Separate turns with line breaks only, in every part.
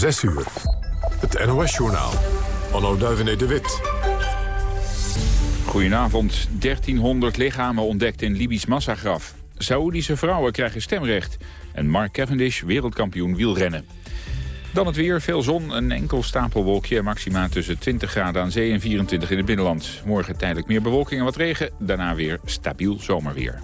6 uur. Het NOS-journaal. Onno Duivenet de Wit.
Goedenavond. 1300 lichamen ontdekt in Libisch massagraf. Saoedische vrouwen krijgen stemrecht. En Mark Cavendish wereldkampioen wielrennen. Dan het weer, veel zon, een enkel stapelwolkje. Maxima tussen 20 graden aan zee en 24 in het binnenland. Morgen tijdelijk meer bewolking en wat regen. Daarna weer stabiel zomerweer.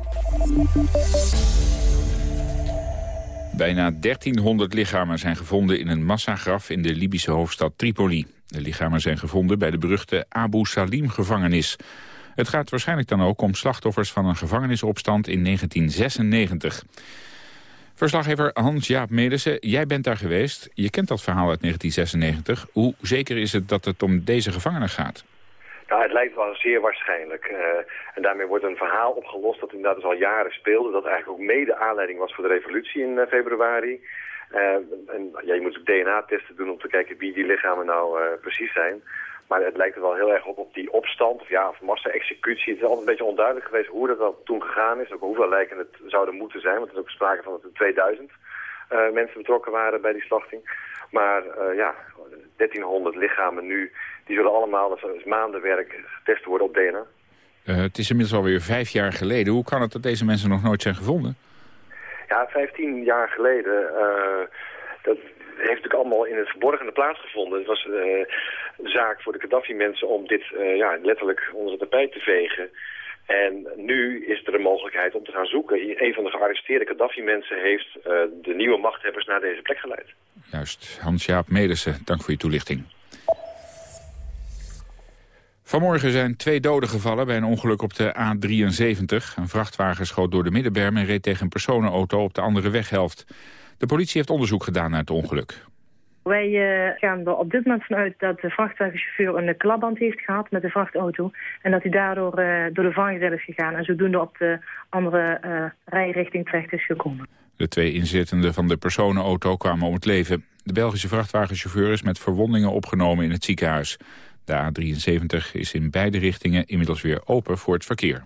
Bijna 1300 lichamen zijn gevonden in een massagraf in de Libische hoofdstad Tripoli. De lichamen zijn gevonden bij de beruchte Abu Salim-gevangenis. Het gaat waarschijnlijk dan ook om slachtoffers van een gevangenisopstand in 1996. Verslaggever Hans-Jaap Medersen, jij bent daar geweest. Je kent dat verhaal uit 1996. Hoe zeker is het dat het om deze gevangenen gaat?
Nou, het lijkt wel zeer waarschijnlijk. Uh, en daarmee wordt een verhaal opgelost dat inderdaad dus al jaren speelde. Dat eigenlijk ook mede aanleiding was voor de revolutie in uh, februari. Uh, en ja, je moet ook DNA-testen doen om te kijken wie die lichamen nou precies zijn. Maar het lijkt er wel heel erg op op die opstand of, ja, of massa-executie. Het is altijd een beetje onduidelijk geweest hoe dat, dat toen gegaan is. Ook hoeveel lijken het zouden moeten zijn. Want er is ook sprake van dat er 2000 mensen betrokken waren bij die slachting. Maar ja, 1300 lichamen nu die zullen allemaal, dat is maandenwerk, getest worden op DNA.
Uh, het is inmiddels alweer vijf jaar geleden. Hoe kan het dat deze mensen nog nooit zijn gevonden?
Ja, 15 jaar geleden. Uh, dat heeft natuurlijk allemaal in het verborgene plaatsgevonden. Het was uh, een zaak voor de Gaddafi-mensen om dit ja, letterlijk onder het tapijt te vegen. En nu is er een mogelijkheid om te gaan zoeken. Een van de gearresteerde Gaddafi-mensen heeft de nieuwe machthebbers naar deze plek geleid.
Juist. Hans-Jaap Medersen, dank voor je toelichting. Vanmorgen zijn twee doden gevallen bij een ongeluk op de A73. Een vrachtwagen schoot door de middenberm en reed tegen een personenauto op de andere weghelft. De politie heeft onderzoek gedaan naar het ongeluk.
Wij uh, gaan er op dit moment vanuit dat de vrachtwagenchauffeur een klapband heeft gehad met de vrachtauto. En dat hij daardoor uh, door de vangrail is gegaan en zodoende op de andere uh, rijrichting terecht is gekomen.
De twee inzittenden van de personenauto kwamen om het leven. De Belgische vrachtwagenchauffeur is met verwondingen opgenomen in het ziekenhuis. De A73 is in beide richtingen inmiddels weer open voor het verkeer.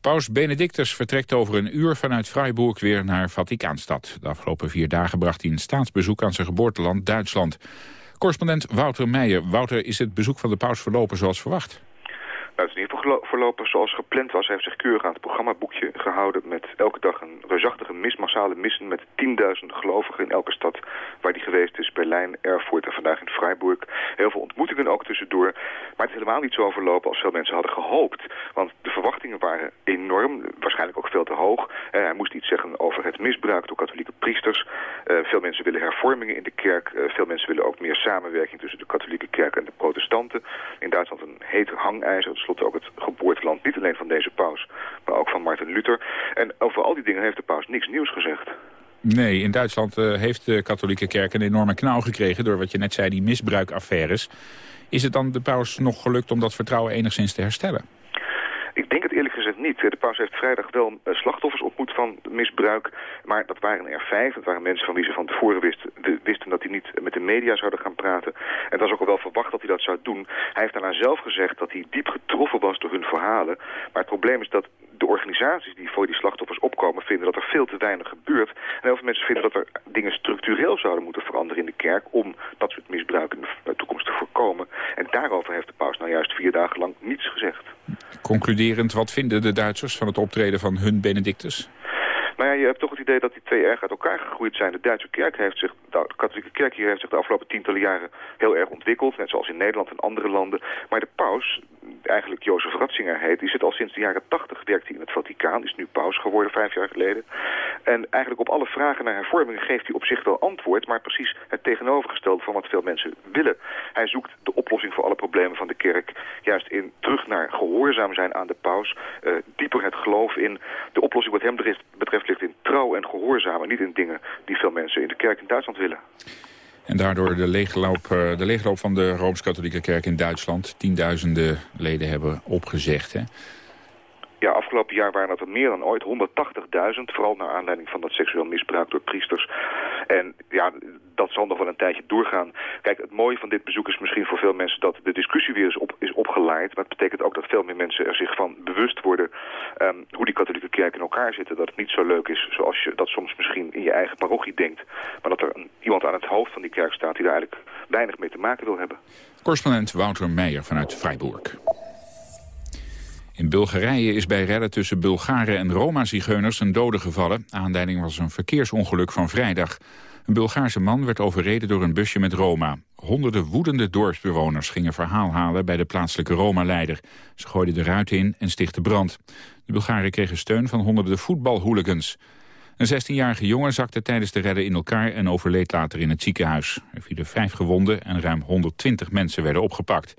Paus Benedictus vertrekt over een uur vanuit Freiburg weer naar Vaticaanstad. De afgelopen vier dagen bracht hij een staatsbezoek aan zijn geboorteland Duitsland. Correspondent Wouter Meijer. Wouter, is het bezoek van de paus verlopen zoals verwacht?
Nou, het is in verlopen zoals gepland was. Hij heeft zich keurig aan het programmaboekje gehouden... met elke dag een reusachtige mis, massale missen... met tienduizenden gelovigen in elke stad waar hij geweest is. Berlijn, Erfurt en vandaag in Freiburg. Heel veel ontmoetingen ook tussendoor. Maar het is helemaal niet zo verlopen als veel mensen hadden gehoopt. Want de verwachtingen waren enorm, waarschijnlijk ook veel te hoog. Hij moest iets zeggen over het misbruik door katholieke priesters. Uh, veel mensen willen hervormingen in de kerk. Uh, veel mensen willen ook meer samenwerking tussen de katholieke kerk en de protestanten. In Duitsland een heet hangijzer ook het geboorteland niet alleen van deze paus, maar ook van Martin Luther. En over al die dingen heeft de paus niks nieuws gezegd.
Nee, in Duitsland uh, heeft de katholieke kerk een enorme knauw gekregen... door wat je net zei, die misbruikaffaires. Is het dan de paus nog gelukt om dat vertrouwen enigszins te herstellen?
Ik denk het eerlijk gezegd niet. De paus heeft vrijdag wel uh, slachtoffers ontmoet van misbruik. Maar dat waren er vijf. Dat waren mensen van wie ze van tevoren wisten, dat hij niet met de media zouden gaan praten. En het was ook al wel verwacht dat hij dat zou doen. Hij heeft daarna zelf gezegd dat hij diep getroffen was door hun verhalen. Maar het probleem is dat de organisaties die voor die slachtoffers opkomen vinden dat er veel te weinig gebeurt. En heel veel mensen vinden dat er dingen structureel zouden moeten veranderen in de kerk om dat soort misbruik in de toekomst te voorkomen. En daarover heeft de paus nou juist vier dagen lang niets gezegd.
Concluderend, wat vinden de Duitsers van het optreden van hun Benedictus?
Nou ja, je hebt toch het idee dat die twee erg uit elkaar gegroeid zijn. De Duitse kerk heeft zich, de katholieke kerk hier heeft zich de afgelopen tientallen jaren heel erg ontwikkeld. Net zoals in Nederland en andere landen. Maar de paus, eigenlijk Jozef Ratzinger heet, die zit al sinds de jaren tachtig, werkt hij in het Vaticaan. is nu paus geworden, vijf jaar geleden. En eigenlijk op alle vragen naar hervormingen geeft hij op zich wel antwoord, maar precies het tegenovergestelde van wat veel mensen willen. Hij zoekt de oplossing voor alle problemen van de kerk juist in terug naar gehoorzaam zijn aan de paus. Uh, dieper het geloof in de oplossing wat hem betreft in trouw en gehoorzamen, niet in dingen die veel mensen in de kerk in Duitsland willen.
En daardoor de leegloop, de leegloop van de Rooms-Katholieke Kerk in Duitsland. Tienduizenden leden hebben opgezegd. Hè?
Ja, afgelopen jaar waren dat er meer dan ooit, 180.000. Vooral naar aanleiding van dat seksueel misbruik door priesters. En ja, dat zal nog wel een tijdje doorgaan. Kijk, het mooie van dit bezoek is misschien voor veel mensen dat de discussie weer is, op, is opgeleid. Maar het betekent ook dat veel meer mensen er zich van bewust worden... Ehm, hoe die katholieke kerk in elkaar zitten. Dat het niet zo leuk is zoals je dat soms misschien in je eigen parochie denkt. Maar dat er iemand aan het hoofd van die kerk staat die daar eigenlijk weinig mee te maken wil hebben.
Correspondent Wouter Meijer vanuit Freiburg. In Bulgarije is bij redden tussen Bulgaren en Roma-zigeuners een dode gevallen. Aanleiding was een verkeersongeluk van vrijdag. Een Bulgaarse man werd overreden door een busje met Roma. Honderden woedende dorpsbewoners gingen verhaal halen bij de plaatselijke Roma-leider. Ze gooiden de ruit in en stichtten brand. De Bulgaren kregen steun van honderden voetbalhooligans. Een 16-jarige jongen zakte tijdens de redden in elkaar en overleed later in het ziekenhuis. Er vielen vijf gewonden en ruim 120 mensen werden opgepakt.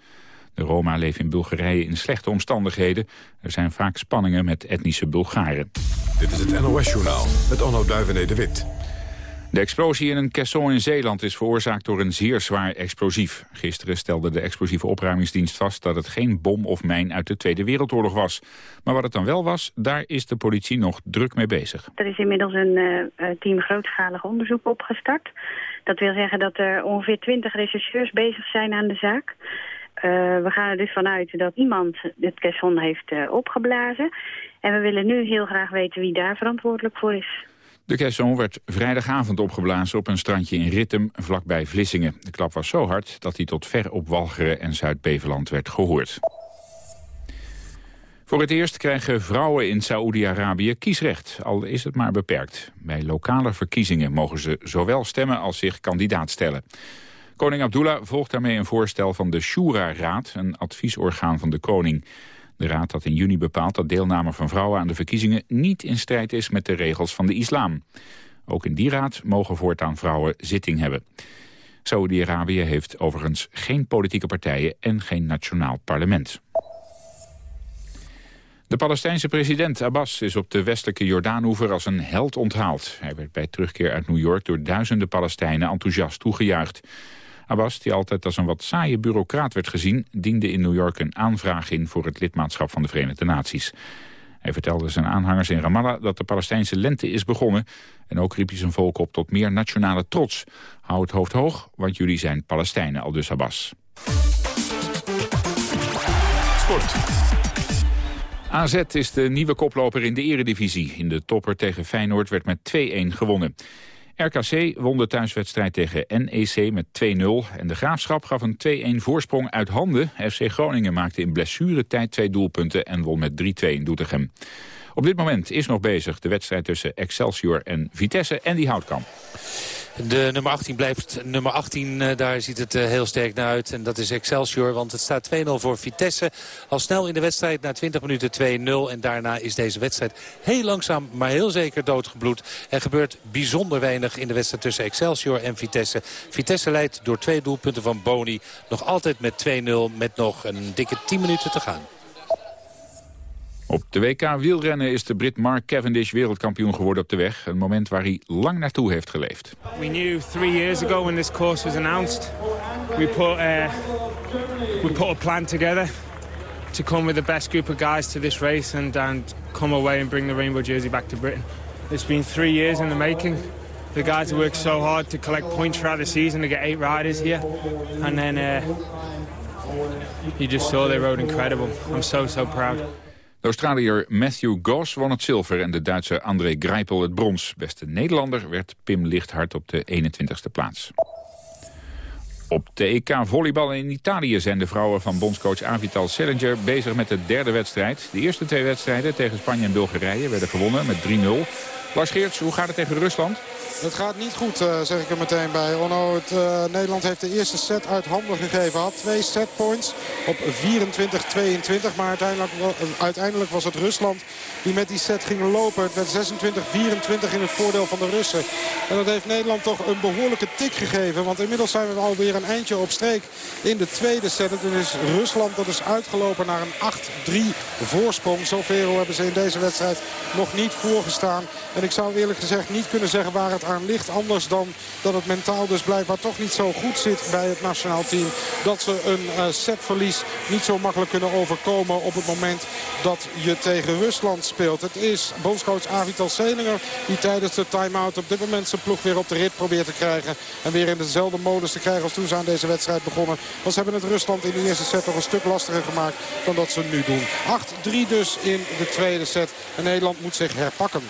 De Roma leven in Bulgarije in slechte omstandigheden. Er zijn vaak spanningen met etnische Bulgaren.
Dit is het NOS-journaal met Onno Duivené de Wit.
De explosie in een caisson in Zeeland is veroorzaakt door een zeer zwaar explosief. Gisteren stelde de explosieve opruimingsdienst vast dat het geen bom of mijn uit de Tweede Wereldoorlog was. Maar wat het dan wel was, daar is de politie nog druk mee bezig.
Er is inmiddels een uh, team grootschalig onderzoek opgestart. Dat wil zeggen dat er ongeveer twintig rechercheurs bezig zijn aan de zaak. Uh, we gaan er dus vanuit dat iemand het caisson heeft uh, opgeblazen. En we willen nu heel graag weten wie daar verantwoordelijk voor is.
De caisson werd vrijdagavond opgeblazen op een strandje in Rittem, vlakbij Vlissingen. De klap was zo hard dat hij tot ver op Walcheren en Zuid-Beveland werd gehoord. Voor het eerst krijgen vrouwen in Saoedi-Arabië kiesrecht, al is het maar beperkt. Bij lokale verkiezingen mogen ze zowel stemmen als zich kandidaat stellen. Koning Abdullah volgt daarmee een voorstel van de Shura-raad, een adviesorgaan van de koning. De raad had in juni bepaald dat deelname van vrouwen aan de verkiezingen niet in strijd is met de regels van de islam. Ook in die raad mogen voortaan vrouwen zitting hebben. Saudi-Arabië heeft overigens geen politieke partijen en geen nationaal parlement. De Palestijnse president Abbas is op de westelijke Jordaanoever als een held onthaald. Hij werd bij terugkeer uit New York door duizenden Palestijnen enthousiast toegejuicht. Abbas, die altijd als een wat saaie bureaucraat werd gezien... diende in New York een aanvraag in voor het lidmaatschap van de Verenigde Naties. Hij vertelde zijn aanhangers in Ramallah dat de Palestijnse lente is begonnen... en ook riep hij zijn volk op tot meer nationale trots. Hou het hoofd hoog, want jullie zijn Palestijnen, al dus Abbas. Sport. AZ is de nieuwe koploper in de eredivisie. In de topper tegen Feyenoord werd met 2-1 gewonnen. RKC won de thuiswedstrijd tegen NEC met 2-0. En de Graafschap gaf een 2-1 voorsprong uit handen. FC Groningen maakte in blessuretijd twee doelpunten en won met 3-2 in Doetinchem. Op dit moment is nog bezig de wedstrijd tussen Excelsior en Vitesse en die Houtkamp.
De nummer 18 blijft nummer 18. Eh, daar ziet het eh, heel sterk naar uit. En dat is Excelsior, want het staat 2-0 voor Vitesse. Al snel in de wedstrijd, na 20 minuten 2-0. En daarna is deze wedstrijd heel langzaam, maar heel zeker doodgebloed. Er gebeurt bijzonder weinig in de wedstrijd tussen Excelsior en Vitesse. Vitesse leidt door twee doelpunten van Boni. Nog altijd met 2-0, met nog een dikke 10 minuten te gaan.
Op de WK wielrennen is de Brit Mark Cavendish wereldkampioen geworden op de weg. Een moment waar hij lang naartoe heeft geleefd.
We knew three years ago when this course was announced. We put, uh, we put a plan together to come with the best group of guys to this race and, and come away and bring the rainbow jersey back to Britain. It's been three years in the making. The guys have worked so hard to collect points throughout the season to get eight riders here. And then uh, you just saw they rode incredible. I'm so, so proud.
De Australiër Matthew Goss won het zilver en de Duitse André Greipel het brons. Beste Nederlander werd Pim Lichthart op de 21ste plaats. Op de EK volleybal in Italië zijn de vrouwen van bondscoach Avital Sellinger bezig met de derde wedstrijd. De eerste twee wedstrijden tegen Spanje en Bulgarije werden gewonnen met 3-0. Lars Geerts, hoe gaat het tegen Rusland?
Het gaat niet goed, uh, zeg ik er meteen bij. Onno, het, uh, Nederland heeft de eerste set uit handen gegeven. Had twee setpoints op 24-22. Maar uiteindelijk, uiteindelijk, was het Rusland die met die set ging lopen. Het werd 26-24 in het voordeel van de Russen. En dat heeft Nederland toch een behoorlijke tik gegeven. Want inmiddels zijn we alweer een eindje op streek in de tweede set. Toen is Rusland dat is uitgelopen naar een 8-3 voorsprong. Zoveel hebben ze in deze wedstrijd nog niet voorgestaan. En ik zou eerlijk gezegd niet kunnen zeggen waar het aan ligt. Anders dan dat het mentaal dus blijkbaar toch niet zo goed zit bij het nationaal team. Dat ze een uh, setverlies niet zo makkelijk kunnen overkomen op het moment dat je tegen Rusland speelt. Het is bondscoach Avital Selinger die tijdens de time-out op dit moment zijn ploeg weer op de rit probeert te krijgen. En weer in dezelfde modus te krijgen als toen ze aan deze wedstrijd begonnen. Want ze hebben het Rusland in de eerste set toch een stuk lastiger gemaakt dan dat ze nu doen. 8-3 dus in de tweede set. En Nederland moet zich herpakken.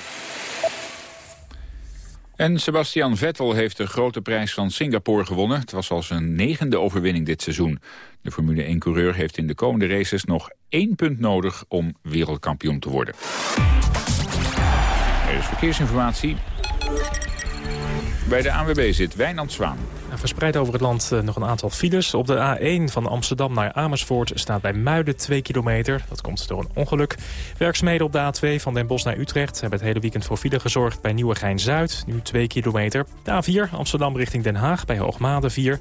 En Sebastian Vettel heeft de grote prijs van Singapore gewonnen. Het was al zijn negende overwinning dit seizoen. De Formule 1-coureur heeft in de komende races nog één punt nodig om wereldkampioen te worden. Er is verkeersinformatie. Bij de ANWB zit Wijnand Zwaan.
Verspreid over het land eh, nog een aantal files. Op de A1 van Amsterdam naar Amersfoort staat bij Muiden 2 kilometer. Dat komt door een ongeluk. Werkzaamheden op de A2 van Den Bosch naar Utrecht... hebben het hele weekend voor file gezorgd bij Nieuwegein-Zuid. Nu 2 kilometer. De A4 Amsterdam richting Den Haag bij Hoogmade 4.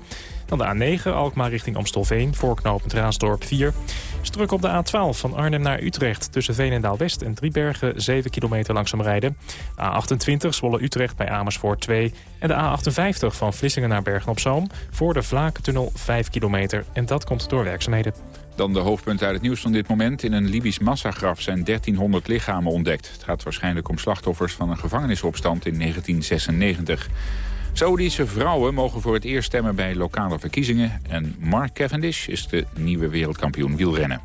Dan de A9 Alkmaar richting Amstelveen, voorknopend Raasdorp 4. Struk op de A12 van Arnhem naar Utrecht tussen Veenendaal-West en Driebergen 7 kilometer langzaam rijden. A28 Zwolle-Utrecht bij Amersfoort 2. En de A58 van Vlissingen naar Bergen-op-Zoom voor de Vlakentunnel 5 kilometer. En dat komt door werkzaamheden.
Dan de hoofdpunten uit het nieuws van dit moment. In een Libisch massagraf zijn 1300 lichamen ontdekt. Het gaat waarschijnlijk om slachtoffers van een gevangenisopstand in 1996. Saoedische vrouwen mogen voor het eerst stemmen bij lokale verkiezingen. En Mark Cavendish is de nieuwe wereldkampioen wielrennen.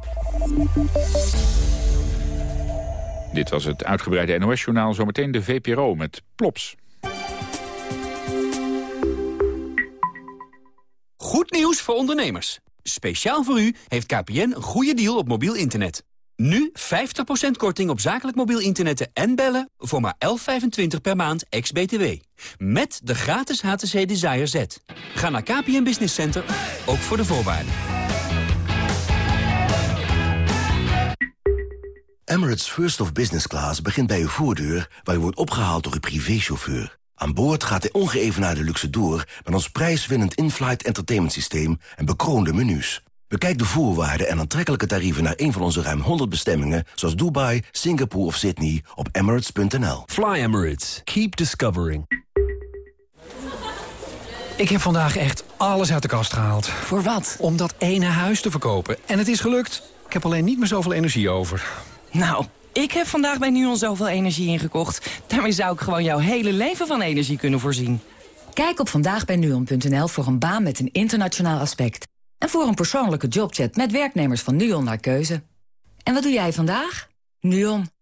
Dit was het uitgebreide NOS-journaal. Zometeen de VPRO met Plops.
Goed nieuws voor ondernemers. Speciaal voor u heeft KPN een goede deal op mobiel internet. Nu 50% korting op zakelijk mobiel internet en bellen voor maar 11,25 per maand ex-BTW. Met de gratis HTC Desire Z. Ga naar KPN Business Center, ook voor de voorwaarden.
Emirates First of Business Class begint bij uw voordeur... waar u wordt opgehaald door uw privéchauffeur. Aan boord gaat de ongeëvenaarde luxe door... met ons prijswinnend in-flight entertainment systeem en bekroonde menus. Bekijk de voorwaarden en aantrekkelijke tarieven naar een van onze ruim 100 bestemmingen... zoals Dubai, Singapore of Sydney op emirates.nl.
Fly Emirates. Keep discovering. Ik heb vandaag echt alles uit de kast gehaald.
Voor wat?
Om dat ene huis te verkopen. En het is gelukt. Ik heb alleen niet meer zoveel energie over.
Nou, ik heb vandaag bij NUON zoveel energie ingekocht. Daarmee zou ik gewoon jouw hele leven van energie kunnen voorzien.
Kijk op vandaagbijnuon.nl voor een baan met een internationaal aspect. En voor een persoonlijke jobchat met werknemers van NUON naar keuze. En wat doe jij vandaag? NUON.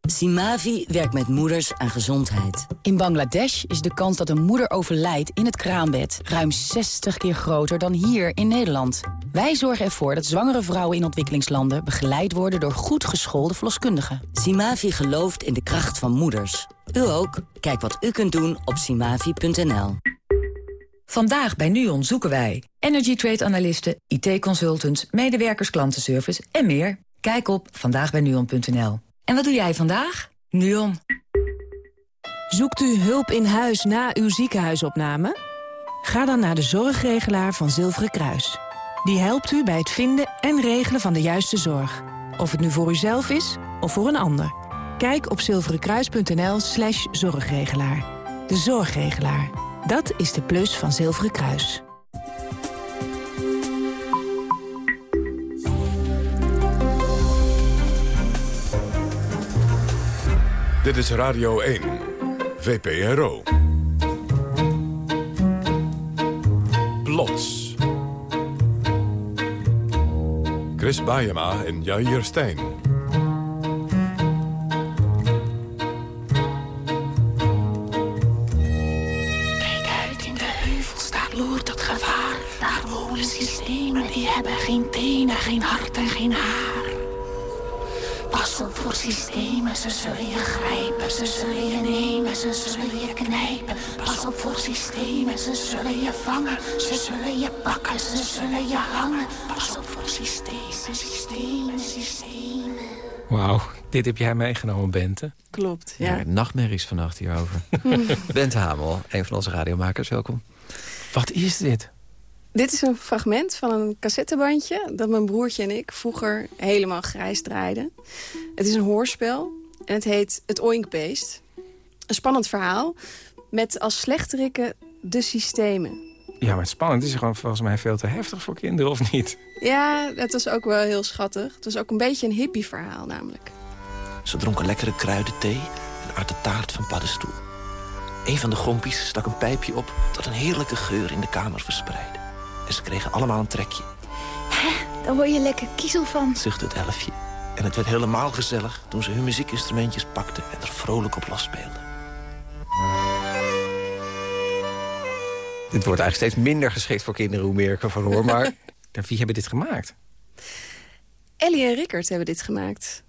Simavi werkt met moeders aan gezondheid.
In Bangladesh is de kans dat een moeder overlijdt in het kraambed... ruim 60 keer groter dan hier in Nederland. Wij zorgen ervoor dat zwangere vrouwen in ontwikkelingslanden... begeleid worden door goed geschoolde verloskundigen.
Simavi gelooft in de kracht van moeders. U ook? Kijk wat u kunt doen op simavi.nl.
Vandaag bij NUON zoeken wij energy trade analisten, IT-consultants, medewerkers klantenservice en meer. Kijk op vandaagbijnuon.nl. En wat doe jij vandaag? NUON.
Zoekt u hulp in huis na uw ziekenhuisopname? Ga dan naar de zorgregelaar van Zilveren Kruis. Die helpt u bij het vinden en regelen van de juiste zorg. Of het nu voor uzelf is of voor een ander. Kijk op zilverenkruis.nl slash zorgregelaar. De zorgregelaar. Dat is de plus van Zilveren Kruis.
Dit is Radio 1, VPRO. Plots. Chris Baiema en Jair Stijn.
Geen hart en geen haar. Pas op voor systemen, ze zullen je grijpen, ze zullen je nemen, ze zullen je knijpen. Pas op voor systemen, ze zullen je vangen, ze zullen je pakken, ze zullen je hangen. Pas op voor systemen, systemen, systemen.
Wauw, dit heb jij meegenomen, Bente.
Klopt, ja.
ja nachtmerries vannacht hierover. Bente Hamel, een van onze radiomakers, welkom. Wat is dit?
Dit is een fragment van een cassettebandje... dat mijn broertje en ik vroeger helemaal grijs draaiden. Het is een hoorspel en het heet Het Oinkbeest. Een spannend verhaal met als slechterikken de systemen.
Ja, maar het spannend is gewoon volgens mij veel te heftig voor kinderen, of niet?
Ja, het was ook wel heel schattig. Het was ook een beetje een hippie verhaal namelijk.
Ze dronken lekkere kruidenthee en uit de taart van paddenstoel.
Een van de gompies stak een pijpje op dat een heerlijke geur in de kamer verspreidde. En ze kregen allemaal een trekje.
Daar word je lekker kiezel van.
Zuchtte het elfje. En het werd helemaal gezellig toen ze hun muziekinstrumentjes pakten en er vrolijk op speelden.
Dit wordt eigenlijk steeds minder geschikt voor kinderen hoe meer ik ervan hoor. Maar
wie hebben dit gemaakt?
Ellie en Rickert hebben dit gemaakt.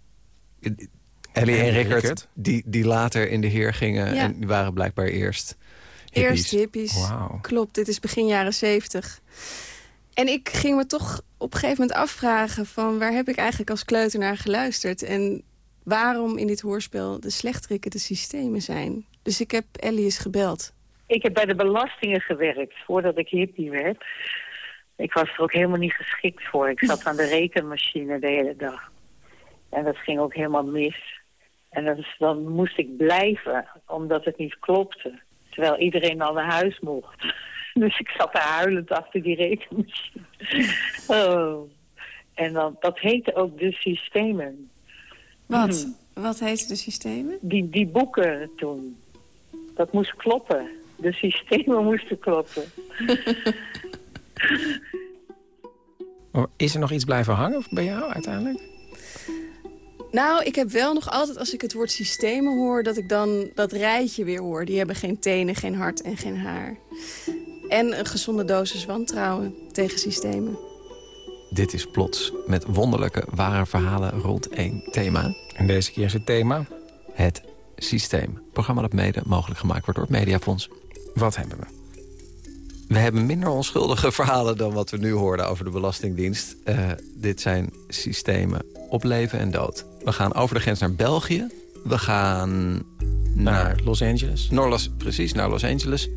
Ellie en
En
Rickert,
Rickert?
Die, die later in de heer gingen.
Ja.
En die waren blijkbaar eerst hippies.
Eerst hippies. Klopt, dit is begin jaren zeventig. En ik ging me toch op een gegeven moment afvragen... van waar heb ik eigenlijk als kleuter naar geluisterd... en waarom in dit hoorspel de slechtrikken de systemen zijn. Dus ik heb Ellie eens gebeld.
Ik heb bij de belastingen gewerkt voordat ik hippie werd. Ik was er ook helemaal niet geschikt voor. Ik zat aan de rekenmachine de hele dag. En dat ging ook helemaal mis. En dat is- dan moest ik blijven, omdat het niet klopte. Terwijl iedereen al naar huis mocht. Dus ik zat daar huilend achter die rekenmachine. Oh. En dan, dat heette ook de systemen.
Wat?
Hmm.
Wat heet de systemen?
Die, die boeken toen. Dat moest kloppen. De systemen moesten kloppen.
Oh, Is er nog iets blijven hangen bij jou uiteindelijk?
Nou, ik heb wel nog altijd, als ik het woord systemen hoor... dat ik dan dat rijtje weer hoor. Die hebben geen tenen, geen hart en geen haar. En een gezonde dosis wantrouwen tegen systemen.
Dit is Plots, met wonderlijke ware verhalen rond één thema.
En deze keer is het thema?
Het systeem. Programma dat mede mogelijk gemaakt wordt door het Mediafonds.
Wat hebben we?
We hebben minder onschuldige verhalen dan wat we nu hoorden over de Belastingdienst. Eh, dit zijn systemen op leven en dood. We gaan over de grens naar België. We gaan naar,
Los Angeles.
Naar Los, precies, naar Los Angeles.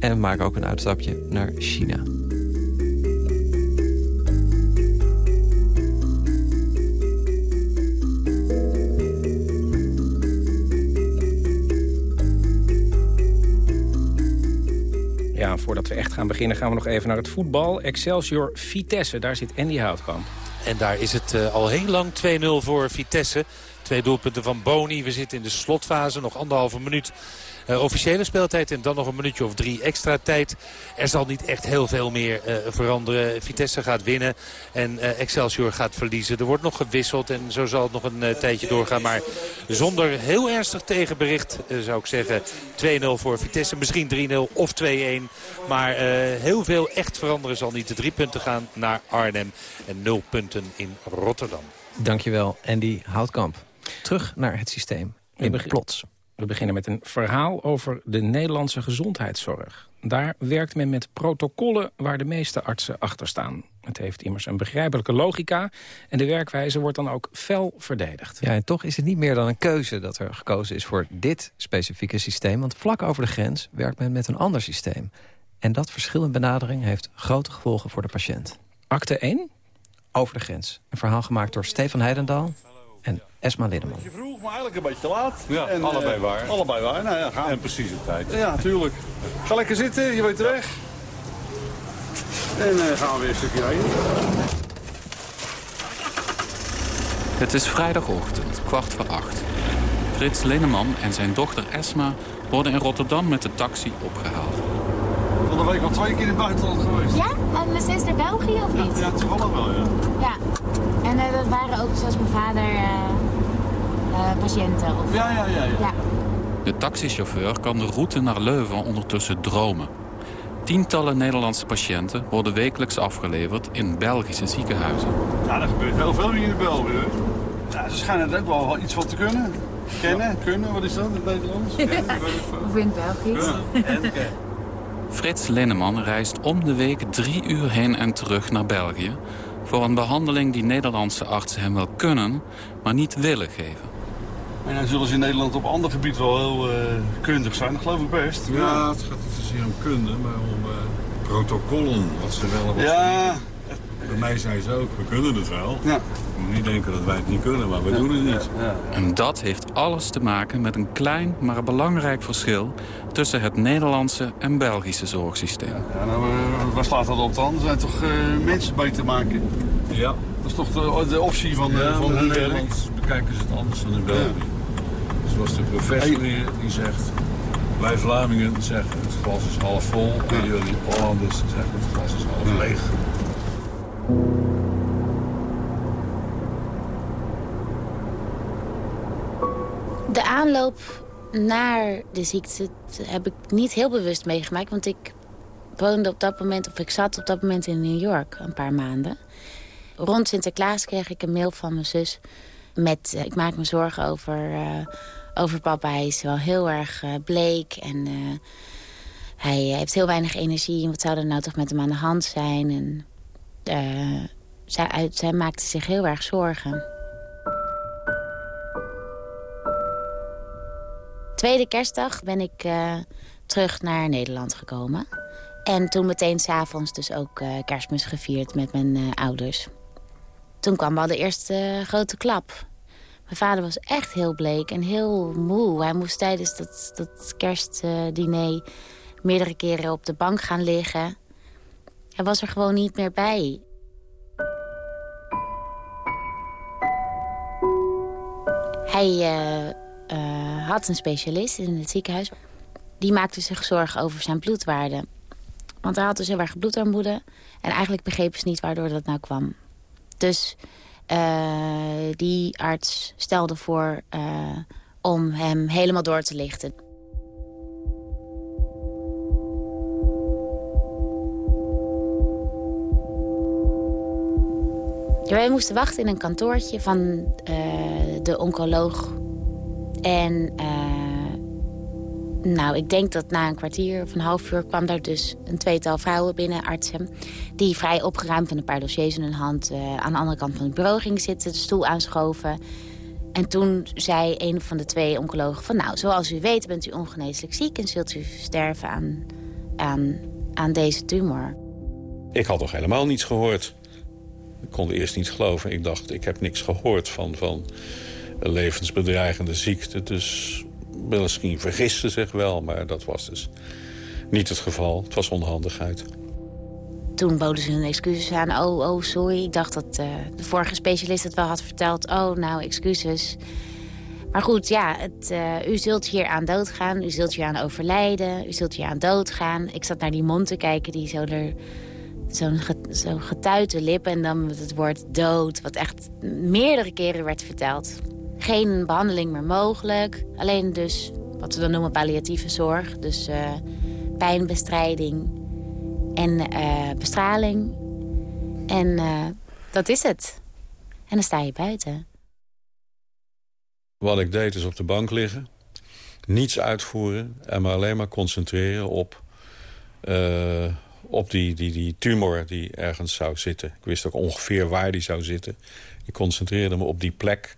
En we maken ook een uitstapje naar China.
Ja, voordat we echt gaan beginnen gaan we nog even naar het voetbal. Excelsior Vitesse, daar zit Andy Houtkamp.
En daar is het eh, al heel lang 2-0 voor Vitesse. Twee doelpunten van Boni. We zitten in de slotfase. Nog anderhalve minuut officiële speeltijd. En dan nog een minuutje of drie extra tijd. Er zal niet echt heel veel meer eh, veranderen. Vitesse gaat winnen. En eh, Excelsior gaat verliezen. Er wordt nog gewisseld. En zo zal het nog een eh, tijdje doorgaan. Maar zonder heel ernstig tegenbericht eh, zou ik zeggen 2-0 voor Vitesse. Misschien 3-0 of 2-1. Maar eh, heel veel echt veranderen zal niet. De drie punten gaan naar Arnhem. En nul punten in Rotterdam.
Dankjewel, Andy Houtkamp. Terug naar het systeem. In plots.
We beginnen met een verhaal over de Nederlandse gezondheidszorg. Daar werkt men met protocollen waar de meeste artsen achter staan. Het heeft immers een begrijpelijke logica... en de werkwijze wordt dan ook fel verdedigd.
Ja, en toch is het niet meer dan een keuze dat er gekozen is voor dit specifieke systeem. Want vlak over de grens werkt men met een ander systeem. En dat verschil in benadering heeft grote gevolgen voor de patiënt.
Akte 1?
Over de grens. Een verhaal gemaakt door Stefan Heidendaal en Esma Liddeman.
Je vroeg, maar eigenlijk een beetje te laat.
Ja,
En,
allebei
eh,
waar.
Allebei waar, nou ja, gaan.
En precies op tijd.
Ja, tuurlijk. Ga lekker zitten, je weet de weg. En eh, gaan we weer een stukje rijden.
Het is vrijdagochtend, kwart voor acht. Frits Linneman en zijn dochter Esma worden in Rotterdam met de taxi opgehaald.
Van de week al twee keer in het buitenland geweest.
Ja? En we steeds naar België of niet?
Ja, toevallig wel, ja.
Ja. En eh, dat waren ook zoals mijn vader eh, eh, patiënten? Of...
Ja, ja, ja, ja.
De taxichauffeur kan de route naar Leuven ondertussen dromen. Tientallen Nederlandse patiënten worden wekelijks afgeleverd in Belgische ziekenhuizen.
Ja, er gebeurt heel veel hier in België. hoor. Ja, ze schijnen er ook wel iets van te kunnen. Kennen, kunnen, wat is dat in het Nederlands?
Of in het Belgisch?
Ja, en.
Frits Linneman reist om de week drie uur heen en terug naar België... voor een behandeling die Nederlandse artsen hem wel kunnen, maar niet willen geven.
En dan zullen ze in Nederland op ander gebied wel heel eh, kundig zijn, dat geloof ik best.
Ja, het gaat niet zozeer om kunde, maar om eh, protocollen. Wat ze wel en wat
Ja.
niet. Bij mij zei ze ook, we kunnen het wel.
Ja.
Je moet niet denken dat wij het niet kunnen, maar we doen het niet.
En dat heeft alles te maken met een klein, maar belangrijk verschil... tussen het Nederlandse en Belgische zorgsysteem.
Ja, nou, eh, waar slaat dat op dan? Er zijn toch eh, mensen beter maken?
Ja.
Dat is toch de, de optie van,
Ja,
van hun werk?
Bekijken ze het anders dan in België. Zoals de professor hier, die zegt, Wij Vlamingen zeggen het glas is half vol. En jullie Hollanders zeggen het glas is half leeg.
De aanloop naar de ziekte heb ik niet heel bewust meegemaakt. Want ik woonde op dat moment, of ik zat op dat moment in New York een paar maanden. Rond Sinterklaas kreeg ik een mail van mijn zus met... eh, ik maak me zorgen over, eh, over papa. Hij is wel heel erg eh, bleek en hij heeft heel weinig energie. En wat zou er nou toch met hem aan de hand zijn? En, eh, zij, zij maakte zich heel erg zorgen. Tweede kerstdag ben ik eh, terug naar Nederland gekomen. En toen meteen s'avonds dus ook eh, kerstmis gevierd met mijn ouders. Toen kwam wel de eerste grote klap. Mijn vader was echt heel bleek en heel moe. Hij moest tijdens dat, dat kerstdiner meerdere keren op de bank gaan liggen. Hij was er gewoon niet meer bij. Hij eh, eh, had een specialist in het ziekenhuis. Die maakte zich zorgen over zijn bloedwaarde. Want hij had dus heel erg bloedarmoede. En eigenlijk begrepen ze niet waardoor dat nou kwam. Dus eh, die arts stelde voor om hem helemaal door te lichten. Wij moesten wachten in een kantoortje van eh, de oncoloog. En eh, nou, ik denk dat na een kwartier of een half uur kwam daar dus een tweetal vrouwen binnen, artsen. Die vrij opgeruimd met een paar dossiers in hun hand eh, aan de andere kant van het bureau gingen zitten, de stoel aanschoven. En toen zei een van de twee oncologen van nou, zoals u weet bent u ongeneeslijk ziek en zult u sterven aan, aan, aan deze tumor.
Ik had nog helemaal niets gehoord. Ik kon eerst niet geloven. Ik dacht, ik heb niks gehoord van, van levensbedreigende ziekte. Dus misschien vergiste zich wel, maar dat was dus niet het geval. Het was onhandigheid.
Toen boden ze hun excuses aan. Oh, oh, sorry. Ik dacht dat eh, de vorige specialist het wel had verteld. Oh, nou, excuses. Maar goed, ja, het, eh, u zult hier aan doodgaan. U zult hier aan overlijden. U zult hier aan doodgaan. Ik zat naar die mond te kijken die zo er... Zo'n zo getuite lippen en dan met het woord dood... wat echt meerdere keren werd verteld. Geen behandeling meer mogelijk. Alleen dus wat we dan noemen palliatieve zorg. Dus eh, pijnbestrijding en eh, bestraling. En eh, dat is het. En dan sta je buiten.
Wat ik deed is op de bank liggen. Niets uitvoeren en me alleen maar concentreren op, op die, die, die tumor die ergens zou zitten. Ik wist ook ongeveer waar die zou zitten. Ik concentreerde me op die plek.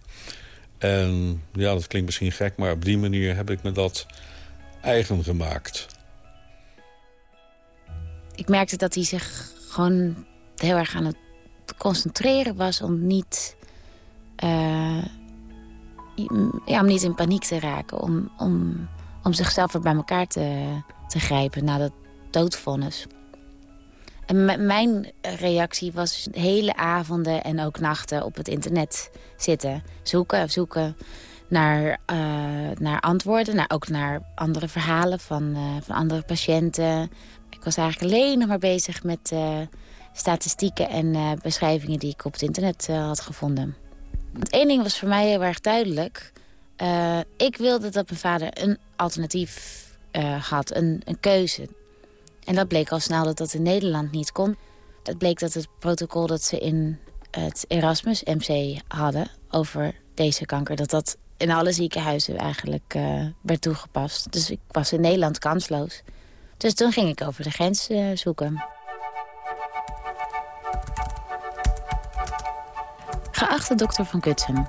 En ja, dat klinkt misschien gek, maar op die manier heb ik me dat eigen gemaakt.
Ik merkte dat hij zich gewoon heel erg aan het concentreren was... om niet, eh, ja, om niet in paniek te raken. Om, om, om zichzelf weer bij elkaar te, te grijpen na dat doodvonnis. En mijn reactie was hele avonden en ook nachten op het internet zitten. Zoeken, zoeken naar, eh, naar antwoorden. Naar, ook naar andere verhalen van, eh, van andere patiënten. Ik was eigenlijk alleen nog maar bezig met eh, statistieken en beschrijvingen die ik op het internet had gevonden. Want één ding was voor mij heel erg duidelijk. Ik wilde dat mijn vader een alternatief had, een, een keuze. En dat bleek al snel dat dat in Nederland niet kon. Het bleek dat het protocol dat ze in het Erasmus MC hadden over deze kanker... dat dat in alle ziekenhuizen eigenlijk eh, werd toegepast. Dus ik was in Nederland kansloos. Dus toen ging ik over de grens eh, zoeken. Geachte dokter Van Kutsem.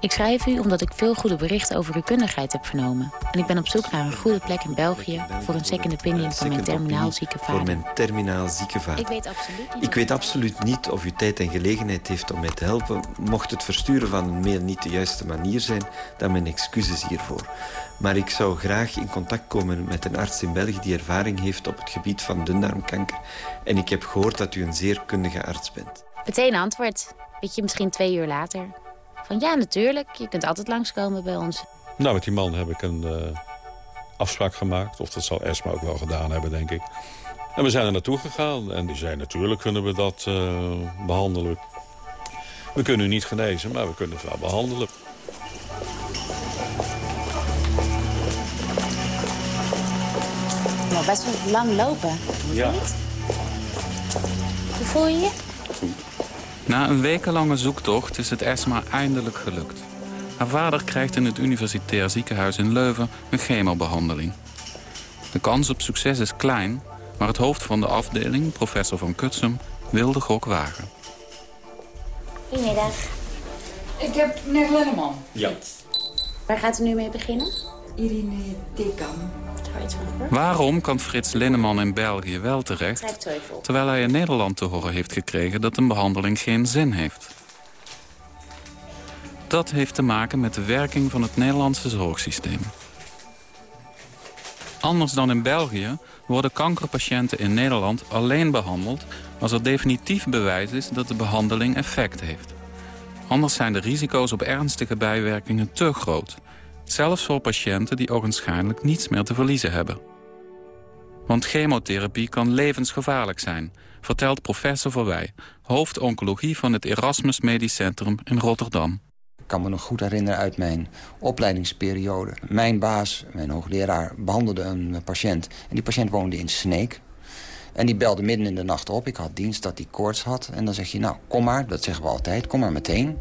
Ik schrijf u omdat ik veel goede berichten over uw kundigheid heb vernomen. En ik ben op zoek naar een goede plek in België... voor een second opinion van mijn terminaal zieke
Voor
vader.
mijn terminaal zieke vader.
Ik weet absoluut niet...
Ik weet absoluut niet of u tijd en gelegenheid heeft om mij te helpen. Mocht het versturen van een mail niet de juiste manier zijn, dan mijn excuses hiervoor. Maar ik zou graag in contact komen met een arts in België die ervaring heeft op het gebied van dundarmkanker. En ik heb gehoord dat u een zeer kundige arts bent.
Meteen antwoord. Weet je, misschien twee uur later. Van ja, natuurlijk. Je kunt altijd langskomen bij ons.
Nou, met die man heb ik een, eh, afspraak gemaakt. Of dat zal Esma ook wel gedaan hebben, denk ik. En we zijn er naartoe gegaan. En die zei, natuurlijk kunnen we dat uh, behandelen. We kunnen u niet genezen, maar we kunnen het wel behandelen.
Nou, best wel lang lopen.
Ja.
Hoe voel je je?
Na een wekenlange zoektocht is het Esma eindelijk gelukt. Haar vader krijgt in het universitair ziekenhuis in Leuven een chemobehandeling. De kans op succes is klein, maar het hoofd van de afdeling, professor van Kutsum, wil de gok wagen.
Goedemiddag.
Ik heb meneer Lenneman.
Ja.
Waar gaat u nu mee beginnen?
Irine Dekam.
Waarom kan Frits Linneman in België wel terecht... terwijl hij in Nederland te horen heeft gekregen dat een behandeling geen zin heeft? Dat heeft te maken met de werking van het Nederlandse zorgsysteem. Anders dan in België worden kankerpatiënten in Nederland alleen behandeld... als er definitief bewijs is dat de behandeling effect heeft. Anders zijn de risico's op ernstige bijwerkingen te groot... Zelfs voor patiënten die ogenschijnlijk niets meer te verliezen hebben. Want chemotherapie kan levensgevaarlijk zijn, vertelt professor Verwij... hoofd oncologie van het Erasmus Medisch Centrum in Rotterdam.
Ik kan me nog goed herinneren uit mijn opleidingsperiode. Mijn baas, mijn hoogleraar, behandelde een patiënt. En die patiënt woonde in Sneek. En die belde midden in de nacht op. Ik had dienst dat hij koorts had. En dan zeg je, nou, kom maar, dat zeggen we altijd, kom maar meteen.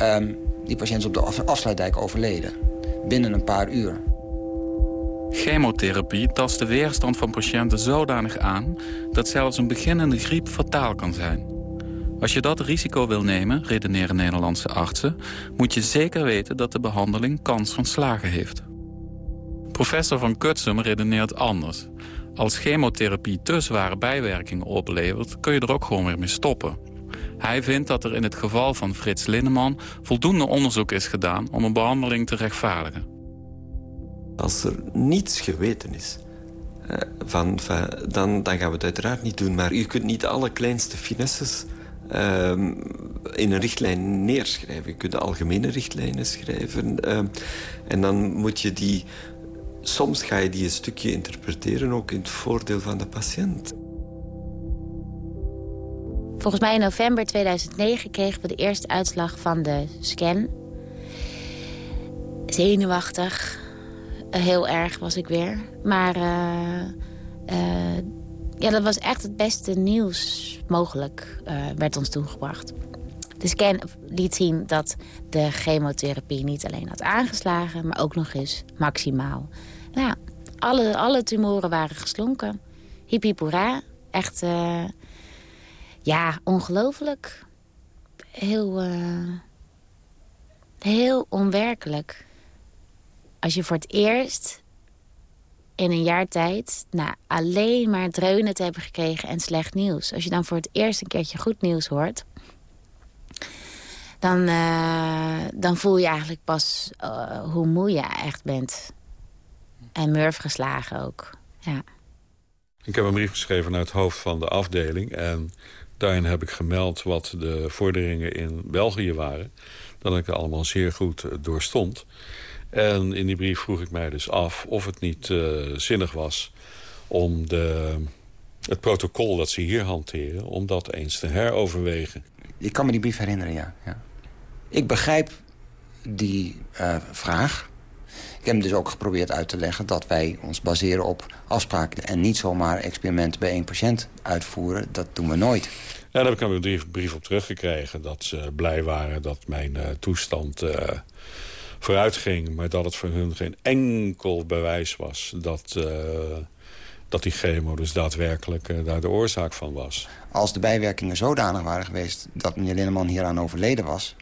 Um, die patiënt is op de afsluitdijk overleden binnen een paar uur.
Chemotherapie tast de weerstand van patiënten zodanig aan... dat zelfs een beginnende griep fataal kan zijn. Als je dat risico wil nemen, redeneren Nederlandse artsen... moet je zeker weten dat de behandeling kans van slagen heeft. Professor van Kutsum redeneert anders. Als chemotherapie te zware bijwerkingen oplevert... kun je er ook gewoon weer mee stoppen. Hij vindt dat er in het geval van Frits Linneman voldoende onderzoek is gedaan om een behandeling te rechtvaardigen.
Als er niets geweten is, eh, van, dan, dan gaan we het uiteraard niet doen. Maar je kunt niet alle kleinste finesses uh, in een richtlijn neerschrijven. Je kunt algemene richtlijnen schrijven. Uh, en dan moet je die... Soms ga je die een stukje interpreteren, ook in het voordeel van de patiënt.
Volgens mij in november 2009 kregen we de eerste uitslag van de scan. Zenuwachtig. Heel erg was ik weer. Maar uh, uh, ja, dat was echt het beste nieuws mogelijk, uh, werd ons toegebracht. De scan liet zien dat de chemotherapie niet alleen had aangeslagen... maar ook nog eens maximaal. Nou, alle, alle tumoren waren geslonken. Hippie Echt ja, ongelooflijk. Heel, uh, heel onwerkelijk. Als je voor het eerst in een jaar tijd nou, alleen maar dreunen te hebben gekregen en slecht nieuws. Als je dan voor het eerst een keertje goed nieuws hoort... dan, uh, dan voel je eigenlijk pas uh, hoe moe je echt bent. En murf geslagen ook, ja.
Ik heb een brief geschreven naar het hoofd van de afdeling. En Daarin heb ik gemeld wat de vorderingen in België waren. Dat ik er allemaal zeer goed eh, doorstond. En in die brief vroeg ik mij dus af of het niet uh, zinnig was... om de, het protocol dat ze hier hanteren... om dat eens te heroverwegen.
Ik kan me die brief herinneren, ja. ja. Ik begrijp die uh, vraag. Ik heb dus ook geprobeerd uit te leggen dat wij ons baseren op afspraken... en niet zomaar experimenten bij één patiënt uitvoeren. Dat doen we nooit.
Ja, daar heb ik een brief, brief op teruggekregen. Dat ze blij waren dat mijn uh, toestand uh, vooruit ging. Maar dat het voor hun geen enkel bewijs was dat, uh, dat die chemo dus daadwerkelijk daar de oorzaak van was.
Als de bijwerkingen zodanig waren geweest dat meneer Linneman hieraan overleden was...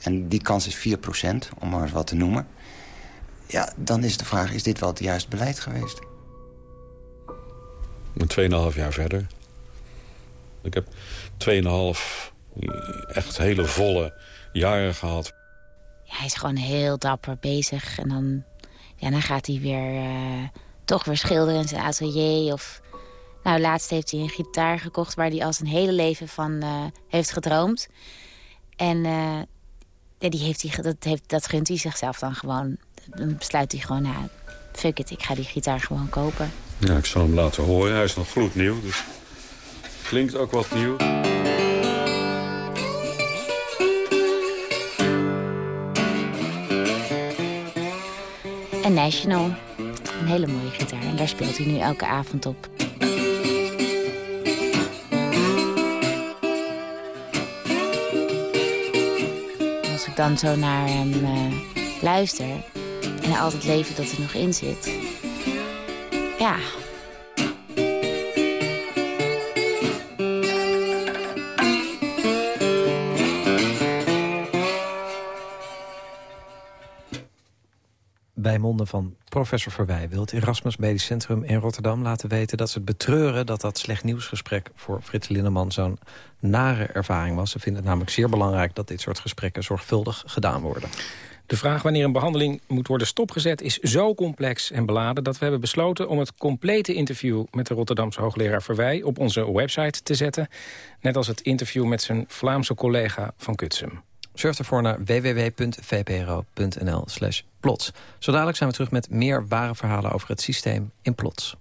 en die kans is 4%, om maar eens wat te noemen... ja, dan is de vraag, is dit wel het juiste beleid geweest?
Tweeënhalf jaar verder. Ik heb 2,5 echt hele volle jaren gehad.
Ja, hij is gewoon heel dapper bezig. En dan, ja, dan gaat hij weer uh, toch weer schilderen in zijn atelier. Of, nou, laatst heeft hij een gitaar gekocht waar hij al zijn hele leven van uh, heeft gedroomd. En uh, ja, die heeft hij, dat, heeft, dat gunt hij zichzelf dan gewoon. Dan besluit hij gewoon, nou, fuck it, ik ga die gitaar gewoon kopen.
Ja, ik zal hem laten horen. Hij is nog gloednieuw, dus klinkt ook wat nieuw.
Een National. Een hele mooie gitaar. En daar speelt hij nu elke avond op. Als ik dan zo naar hem uh, luister... en er altijd leven dat er nog in zit... ja,
bij monden van professor Verwij... wil het Erasmus Medisch Centrum in Rotterdam laten weten... dat ze het betreuren dat dat slecht nieuwsgesprek voor Frits Linneman... zo'n nare ervaring was. Ze vinden het namelijk zeer belangrijk dat dit soort gesprekken zorgvuldig gedaan worden.
De vraag wanneer een behandeling moet worden stopgezet is zo complex en beladen... dat we hebben besloten om het complete interview met de Rotterdamse hoogleraar Verwij... op onze website te zetten. Net als het interview met zijn Vlaamse collega van Kutsum.
Surf ervoor naar www.vpro.nl slash plots. Zo dadelijk zijn we terug met meer ware verhalen over het systeem in plots.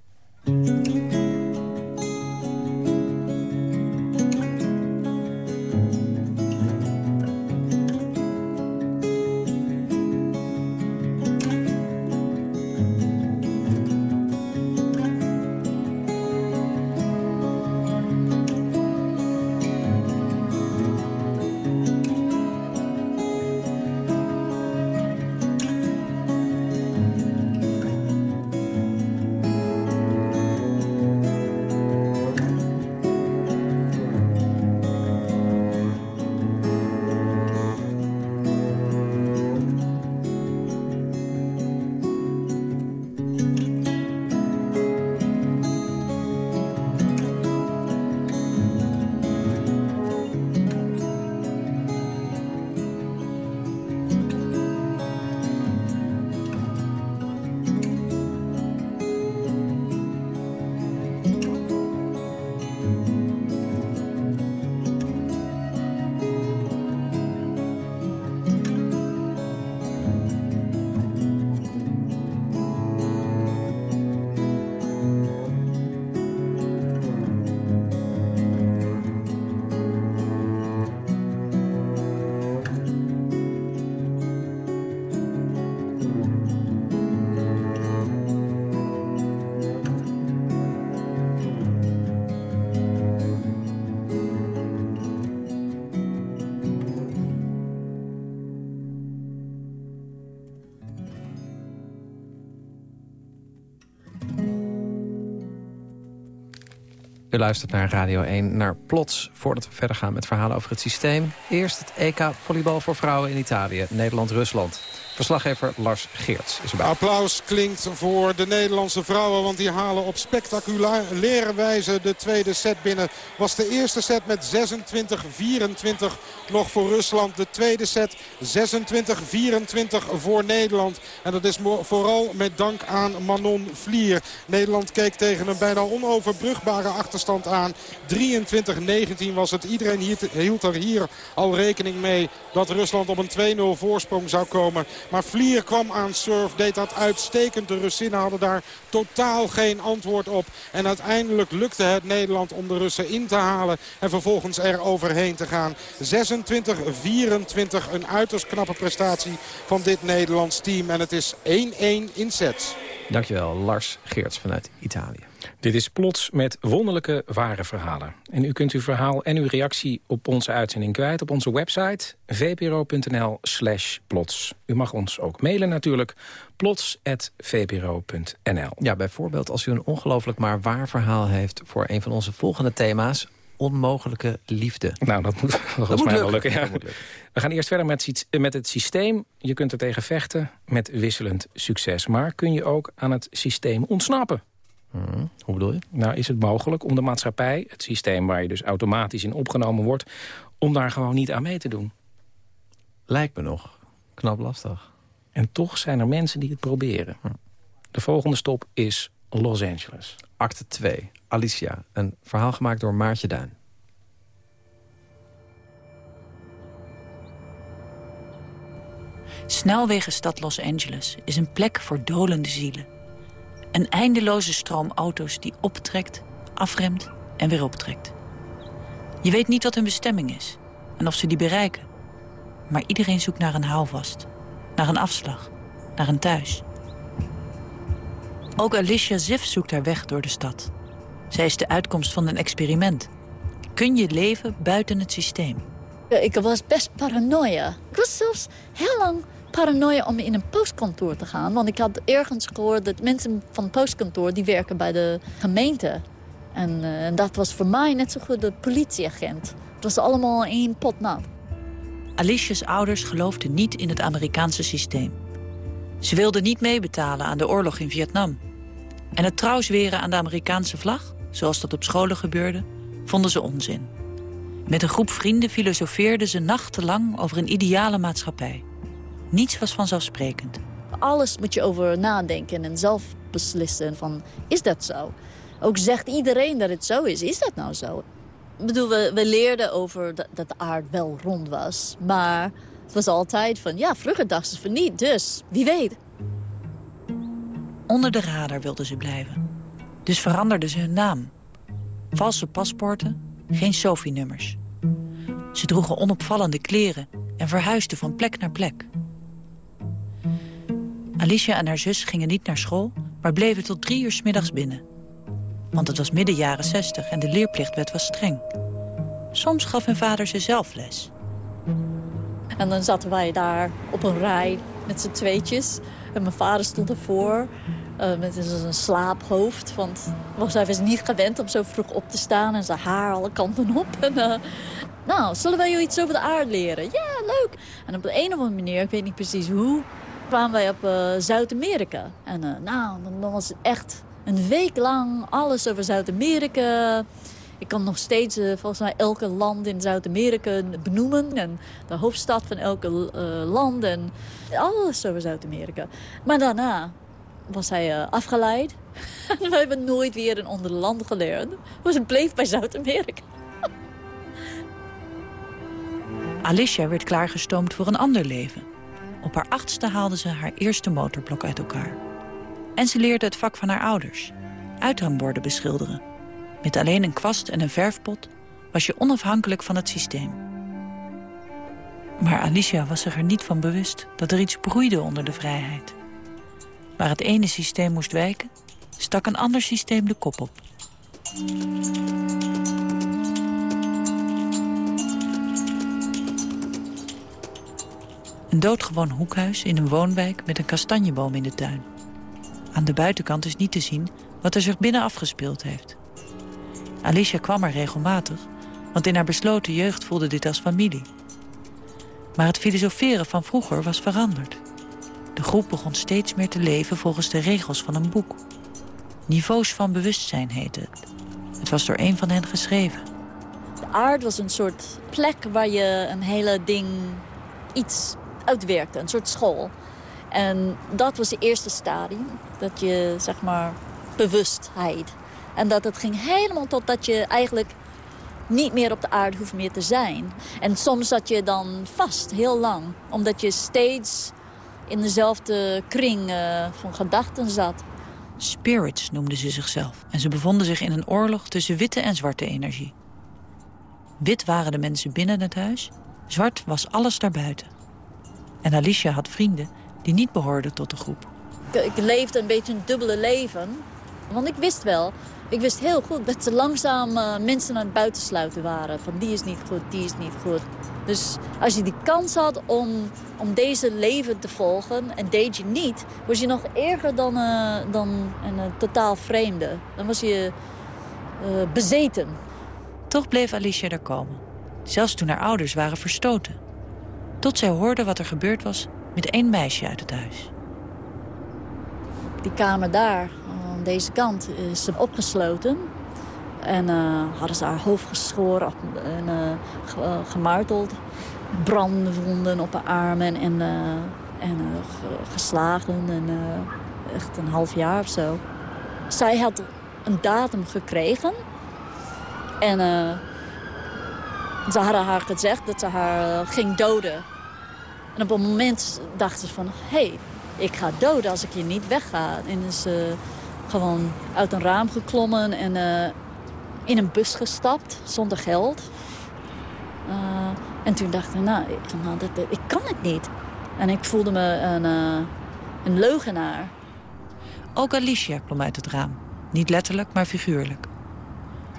U luistert naar Radio 1, naar Plots. Voordat we verder gaan met verhalen over het systeem. Eerst het EK volleybal voor vrouwen in Italië. Nederland-Rusland. Verslaggever Lars Geerts is erbij.
Applaus klinkt voor de Nederlandse vrouwen. Want die halen op spectaculaire wijze de tweede set binnen. Was de eerste set met 26-24 nog voor Rusland. De tweede set 26-24 voor Nederland. En dat is vooral met dank aan Manon Vlier. Nederland keek tegen een bijna onoverbrugbare achterstand aan. 23-19 was het. Iedereen hield er hier al rekening mee dat Rusland op een 2-0 voorsprong zou komen. Maar Vlier kwam aan surf, deed dat uitstekend. De Russinnen hadden daar totaal geen antwoord op. En uiteindelijk lukte het Nederland om de Russen in te halen. En vervolgens er overheen te gaan. 26-24, een uiterst knappe prestatie van dit Nederlands team. En het is 1-1 in sets.
Dankjewel, Lars Geerts vanuit Italië.
Dit is Plots met wonderlijke ware verhalen. En u kunt uw verhaal en uw reactie op onze uitzending kwijt... op onze website vpro.nl slash plots. U mag ons ook mailen natuurlijk, plots.vpro.nl.
Ja, bijvoorbeeld als u een ongelooflijk maar waar verhaal heeft... voor een van onze volgende thema's onmogelijke liefde.
Nou, dat moet volgens mij wel lukken. Ja. We gaan eerst verder met, met het systeem. Je kunt er tegen vechten met wisselend succes. Maar kun je ook aan het systeem ontsnappen?
Hmm, hoe bedoel je?
Nou, is het mogelijk om de maatschappij, het systeem waar je dus automatisch in opgenomen wordt... om daar gewoon niet aan mee te doen?
Lijkt me nog. Knap lastig.
En toch zijn er mensen die het proberen. Hm. De volgende stop is Los Angeles.
Acte 2. Alicia. Een verhaal gemaakt door Maartje Duin.
Snelwegenstad Los Angeles is een plek voor dolende zielen. Een eindeloze stroom auto's die optrekt, afremt en weer optrekt. Je weet niet wat hun bestemming is en of ze die bereiken. Maar iedereen zoekt naar een houvast, naar een afslag, naar een thuis. Ook Alicia Ziff zoekt haar weg door de stad. Zij is de uitkomst van een experiment. Kun je leven buiten het systeem?
Ik was best paranoia. Ik was zelfs heel lang paranoia om in een postkantoor te gaan. Want ik had ergens gehoord dat mensen van het postkantoor... die werken bij de gemeente. En, uh, dat was voor mij net zo goed de politieagent. Het was allemaal één pot nat.
Alicia's ouders geloofden niet in het Amerikaanse systeem. Ze wilden niet meebetalen aan de oorlog in Vietnam. En het trouw zweren aan de Amerikaanse vlag, zoals dat op scholen gebeurde, vonden ze onzin. Met een groep vrienden filosofeerden ze nachtenlang over een ideale maatschappij. Niets was vanzelfsprekend.
Alles moet je over nadenken en zelf beslissen van, is dat zo? Ook zegt iedereen dat het zo is. Is dat nou zo? Ik bedoel, we, we leerden over dat, dat de aarde wel rond was. Maar het was altijd van, ja, vroeger dachten ze van niet. Dus, wie weet.
Onder de radar wilden ze blijven. Dus veranderden ze hun naam. Valse paspoorten, geen Sophie-nummers. Ze droegen onopvallende kleren en verhuisden van plek naar plek. Alicia en haar zus gingen niet naar school, maar bleven tot drie uur s middags binnen. Want het was midden jaren zestig en de leerplichtwet was streng. Soms gaf hun vader ze zelf les.
En dan zaten wij daar op een rij met z'n tweetjes. En mijn vader stond ervoor uh, met een slaaphoofd. Want hij was niet gewend om zo vroeg op te staan en zijn haar alle kanten op. En, uh, nou, zullen wij jou iets over de aarde leren? Ja, leuk. En op de een of andere manier, ik weet niet precies hoe, kwamen wij op uh, Zuid-Amerika. En nou, dan was het echt een week lang alles over Zuid-Amerika. Ik kan nog steeds volgens mij elke land in Zuid-Amerika benoemen. En de hoofdstad van elke land. En alles over Zuid-Amerika. Maar daarna was hij afgeleid. en we hebben nooit weer een onder land geleerd. Dus het bleef bij Zuid-Amerika.
Alicia werd klaargestoomd voor een ander leven. Op haar achtste haalde ze haar eerste motorblok uit elkaar. En ze leerde het vak van haar ouders. Uithangborden beschilderen. Met alleen een kwast en een verfpot was je onafhankelijk van het systeem. Maar Alicia was zich er niet van bewust dat er iets broeide onder de vrijheid. Waar het ene systeem moest wijken, stak een ander systeem de kop op. Een doodgewoon hoekhuis in een woonwijk met een kastanjeboom in de tuin. Aan de buitenkant is niet te zien wat er zich binnen afgespeeld heeft. Alicia kwam er regelmatig, want in haar besloten jeugd voelde dit als familie. Maar het filosoferen van vroeger was veranderd. De groep begon steeds meer te leven volgens de regels van een boek. Niveaus van bewustzijn heette het. Het was door een van hen geschreven.
De aard was een soort plek waar je een hele ding iets uitwerkte. Een soort school. En dat was het eerste stadium. Dat je, zeg maar, bewustheid. En dat het ging helemaal totdat je eigenlijk niet meer op de aarde hoeft meer te zijn. En soms zat je dan vast, heel lang. Omdat je steeds in dezelfde kring uh, van gedachten zat.
Spirits noemden ze zichzelf. En ze bevonden zich in een oorlog tussen witte en zwarte energie. Wit waren de mensen binnen het huis. Zwart was alles daarbuiten. En Alicia had vrienden die niet behoorden tot de groep.
Ik, ik leefde een beetje een dubbele leven. Want ik wist wel, ik wist heel goed dat ze langzaam uh, mensen aan het buitensluiten waren. Van die is niet goed, die is niet goed. Dus als je die kans had om, om deze leven te volgen en deed je niet... was je nog erger dan, uh, dan een uh, totaal vreemde. Dan was je bezeten.
Toch bleef Alicia er komen. Zelfs toen haar ouders waren verstoten. Tot zij hoorde wat er gebeurd was met één meisje uit het huis.
Die kamer daar, aan deze kant, is opgesloten. En uh, hadden ze haar hoofd geschoren en uh, gemarteld. Brandwonden op haar armen en, en geslagen. En, echt een half jaar of zo. Zij had een datum gekregen. En ze hadden haar gezegd dat ze haar ging doden. En op een moment dachten ze van... hé, hey, ik ga doden als ik hier niet wegga. En dus, gewoon uit een raam geklommen en eh, in een bus gestapt zonder geld. Uh, en toen dacht nou, ik, nou ik kan het niet. En ik voelde me een, uh, een leugenaar.
Ook Alicia klom uit het raam. Niet letterlijk, maar figuurlijk.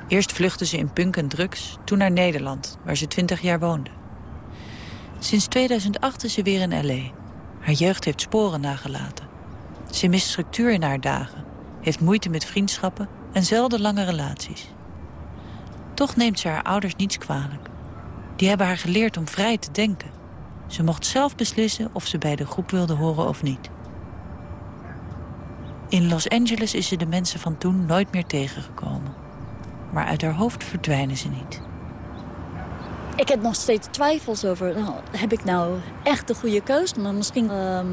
Eerst vluchtte ze in punk en drugs, toen naar Nederland, waar ze twintig jaar woonde. Sinds 2008 is ze weer in L.A. Haar jeugd heeft sporen nagelaten. Ze mist structuur in haar dagen, heeft moeite met vriendschappen en zelden lange relaties. Toch neemt ze haar ouders niets kwalijk. Die hebben haar geleerd om vrij te denken. Ze mocht zelf beslissen of ze bij de groep wilde horen of niet. In Los Angeles is ze de mensen van toen nooit meer tegengekomen. Maar uit haar hoofd verdwijnen ze niet.
Ik heb nog steeds twijfels over, nou, heb ik nou echt de goede keuze? Maar misschien ehm,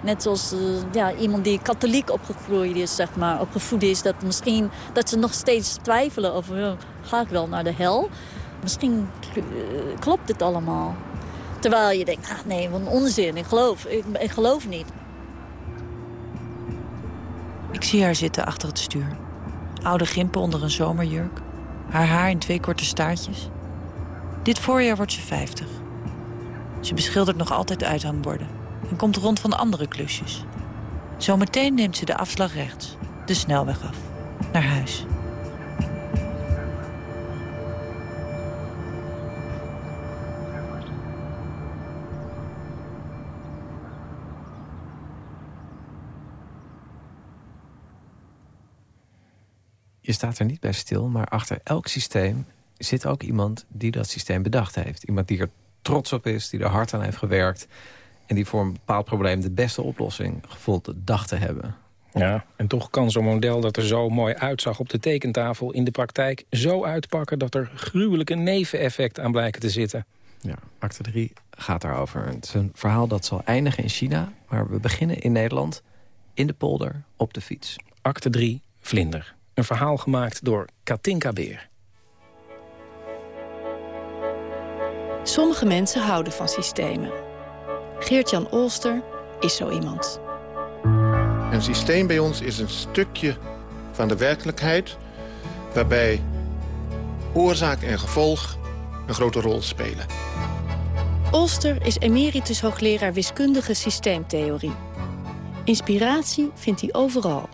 net zoals uh, ja, iemand die katholiek opgegroeid is, zeg maar, opgevoed is... dat misschien dat ze nog steeds twijfelen over, ga ik wel naar de hel? Misschien uh, klopt dit allemaal. Terwijl je denkt, ah, nee, wat een onzin, ik geloof, ik, ik geloof niet.
Ik zie haar zitten achter het stuur. Oude gimpen onder een zomerjurk. Haar haar in twee korte staartjes. Dit voorjaar wordt ze 50. Ze beschildert nog altijd uithangborden en komt rond van andere klusjes. Zometeen neemt ze de afslag rechts, de snelweg af, naar huis.
Je staat er niet bij stil, maar achter elk systeem zit ook iemand die dat systeem bedacht heeft. Iemand die er trots op is, die er hard aan heeft gewerkt... en die voor een bepaald probleem de beste oplossing gevoeld dacht te hebben.
Ja, en toch kan zo'n model dat er zo mooi uitzag op de tekentafel... in de praktijk zo uitpakken dat er gruwelijke neveneffecten aan blijken te zitten.
Ja, acte 3 gaat daarover. Het is een verhaal dat zal eindigen in China... maar we beginnen in Nederland, in de polder, op de fiets.
Acte 3, Vlinder. Een verhaal gemaakt door Katinka Beer.
Sommige mensen houden van systemen. Geert-Jan Olster is zo iemand.
Een systeem bij ons is een stukje van de werkelijkheid... waarbij oorzaak en gevolg een grote rol spelen.
Olster is emeritus hoogleraar wiskundige systeemtheorie. Inspiratie vindt hij overal.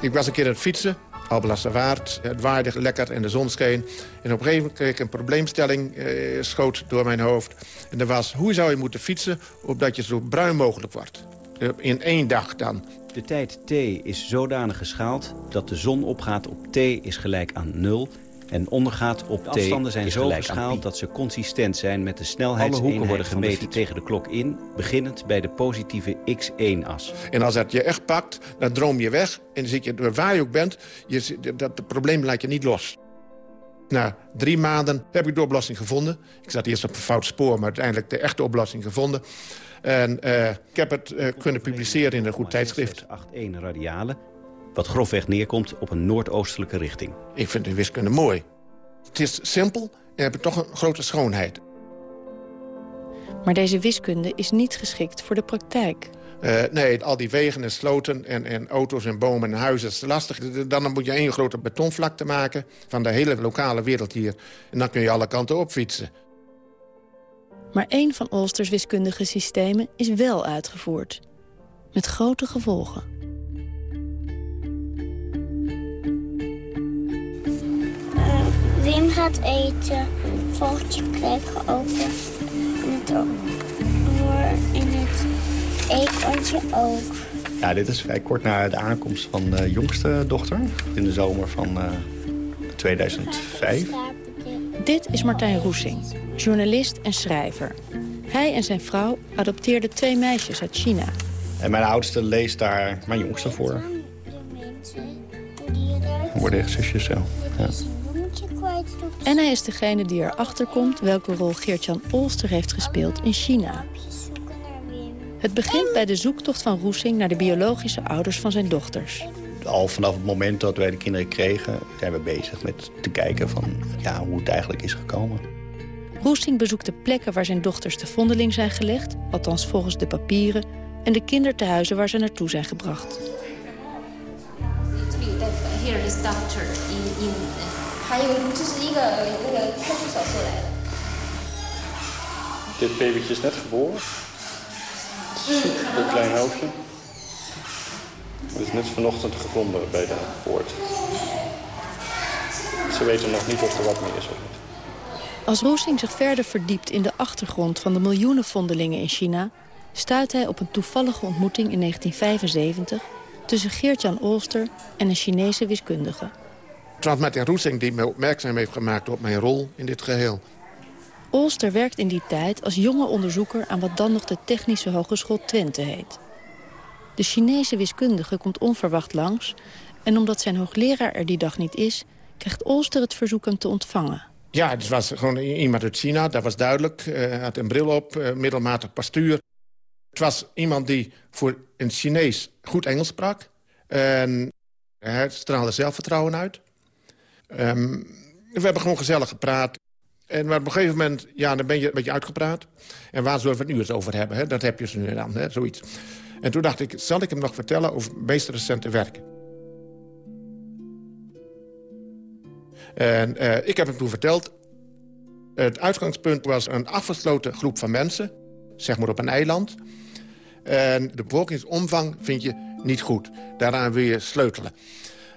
Ik was een keer aan het fietsen Albelasterwaard. Het waaide lekker en de zon scheen. En op een gegeven moment kreeg ik een probleemstelling eh, schoot door mijn hoofd. En dat was, hoe zou je moeten fietsen opdat je zo bruin mogelijk wordt? Eh, in één dag dan.
De tijd t is zodanig geschaald dat de zon opgaat op t is gelijk aan 0 en ondergaat op de afstanden zijn zo geschaald dat ze consistent zijn met de snelheid. Alle hoeken worden gemeten tegen de klok in, beginnend bij de positieve x1-as.
En als dat je echt pakt, dan droom je weg. En dan zit je, waar je ook bent, je, dat het probleem laat je niet los. Na drie maanden heb ik de oplossing gevonden. Ik zat eerst op een fout spoor, maar uiteindelijk de echte oplossing gevonden. En uh, ik heb het uh, kunnen publiceren in een goed tijdschrift.
8.1 radialen wat grofweg neerkomt op een noordoostelijke richting.
Ik vind de wiskunde mooi. Het is simpel en heb toch een grote schoonheid.
Maar deze wiskunde is niet geschikt voor de praktijk.
Uh, nee, al die wegen en sloten en, en auto's en bomen en huizen is lastig. Dan moet je één grote betonvlakte maken van de hele lokale wereld hier. En dan kun je alle kanten op fietsen.
Maar één van Olsters wiskundige systemen is wel uitgevoerd. Met grote gevolgen.
Wim gaat eten. Vogeltje kijken open. In het, in het ook.
Ja, dit is vrij kort na de aankomst van de jongste dochter. In de zomer van uh, eh, 2005.
Dit is Martijn Roesing, journalist en schrijver. Hij en zijn vrouw adopteerden twee meisjes uit China.
En mijn oudste leest daar mijn jongste voor. Worden echt zusjes zo. Ja.
En hij is degene die erachter komt welke rol Geert-Jan Olster heeft gespeeld in China. Het begint bij de zoektocht van Roesing naar de biologische ouders van zijn dochters.
Al vanaf het moment dat wij de kinderen kregen... zijn we bezig met te kijken van, ja, hoe het eigenlijk is gekomen.
Roesing bezoekt de plekken waar zijn dochters te vondeling zijn gelegd... althans volgens de papieren... en de kindertehuizen waar ze naartoe zijn gebracht.
is doctor in in 还有这是一个那个派出所过来的。
Dit babytje is net geboren. Een klein hoofdje. Het is net vanochtend gevonden bij de poort. Ze weten nog niet of er wat meer is of niet.
Als Roesing zich verder verdiept in de achtergrond van de miljoenen vondelingen in China... stuit hij op een toevallige ontmoeting in 1975... tussen Geert-Jan Olster en een Chinese wiskundige.
Het was Martin Roesing die me opmerkzaam heeft gemaakt op mijn rol in dit geheel.
Olster werkt in die tijd als jonge onderzoeker aan wat dan nog de Technische Hogeschool Twente heet. De Chinese wiskundige komt onverwacht langs... en omdat zijn hoogleraar er die dag niet is... krijgt Olster het verzoek hem te ontvangen.
Ja, het was gewoon iemand uit China, dat was duidelijk. Hij had een bril op, uh, middelmatig postuur. Het was iemand die voor een Chinees goed Engels sprak. En hij straalde zelfvertrouwen uit. Um, we hebben gewoon gezellig gepraat. En maar op een gegeven moment, ja, dan ben je een beetje uitgepraat. En waar zullen we het nu eens over hebben? Hè? Dat heb je ze nu dan, hè? zoiets. En toen dacht ik, zal ik hem nog vertellen over meest recente werken? En uh, ik heb hem toen verteld... het uitgangspunt was een afgesloten groep van mensen... zeg maar op een eiland. En de bevolkingsomvang vind je niet goed. Daaraan wil je sleutelen.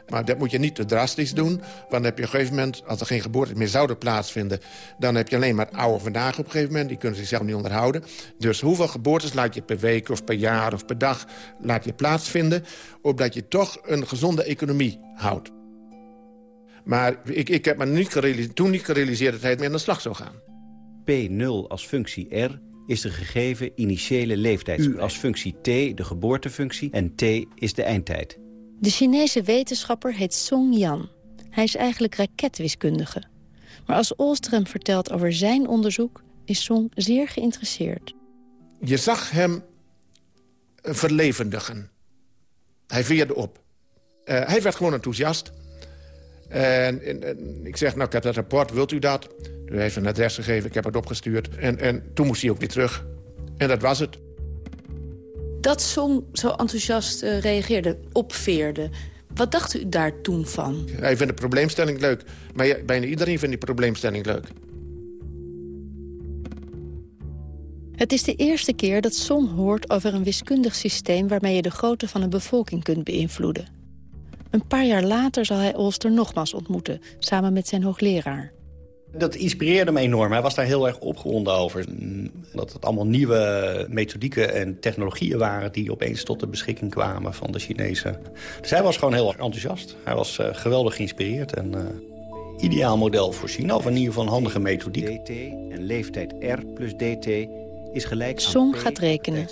Maar dat moet je niet te drastisch doen. Want dan heb je op een gegeven moment, als er geen geboorte meer zouden plaatsvinden... dan heb je alleen maar oude vandaag op een gegeven moment. Die kunnen zichzelf niet onderhouden. Dus hoeveel geboortes laat je per week of per jaar of per dag laat je plaatsvinden... opdat je toch een gezonde economie houdt. Maar ik, ik heb me niet toen niet gerealiseerd dat hij mee aan de slag zou gaan.
P0 als functie R is de gegeven initiële leeftijd. U als functie T de geboortefunctie en T is de eindtijd.
De Chinese wetenschapper heet Song Yan. Hij is eigenlijk raketwiskundige. Maar als Olström vertelt over zijn onderzoek... is Song zeer geïnteresseerd.
Je zag hem verlevendigen. Hij veerde op. Uh, hij werd gewoon enthousiast. En, en, ik zeg, nou, ik heb dat rapport, wilt u dat? Hij heeft een adres gegeven, ik heb het opgestuurd. En, en toen moest hij ook weer terug. En dat was het.
Dat Song zo enthousiast uh, reageerde, opveerde... Wat dacht u daar toen van?
Hij vindt de probleemstelling leuk. Maar ja, bijna iedereen vindt die probleemstelling leuk.
Het is de eerste keer dat Song hoort over een wiskundig systeem... waarmee je de grootte van een bevolking kunt beïnvloeden. Een paar jaar later zal hij Olster nogmaals ontmoeten, samen met zijn hoogleraar.
Dat inspireerde me enorm. Hij was daar heel erg opgewonden over. Dat het allemaal nieuwe methodieken en technologieën waren... die opeens tot de beschikking kwamen van de Chinezen. Dus hij was gewoon heel erg enthousiast. Hij was uh, geweldig geïnspireerd en uh, ideaal model voor China. Of in ieder geval een handige methodiek.
DT en leeftijd R plus DT is gelijk
Song gaat rekenen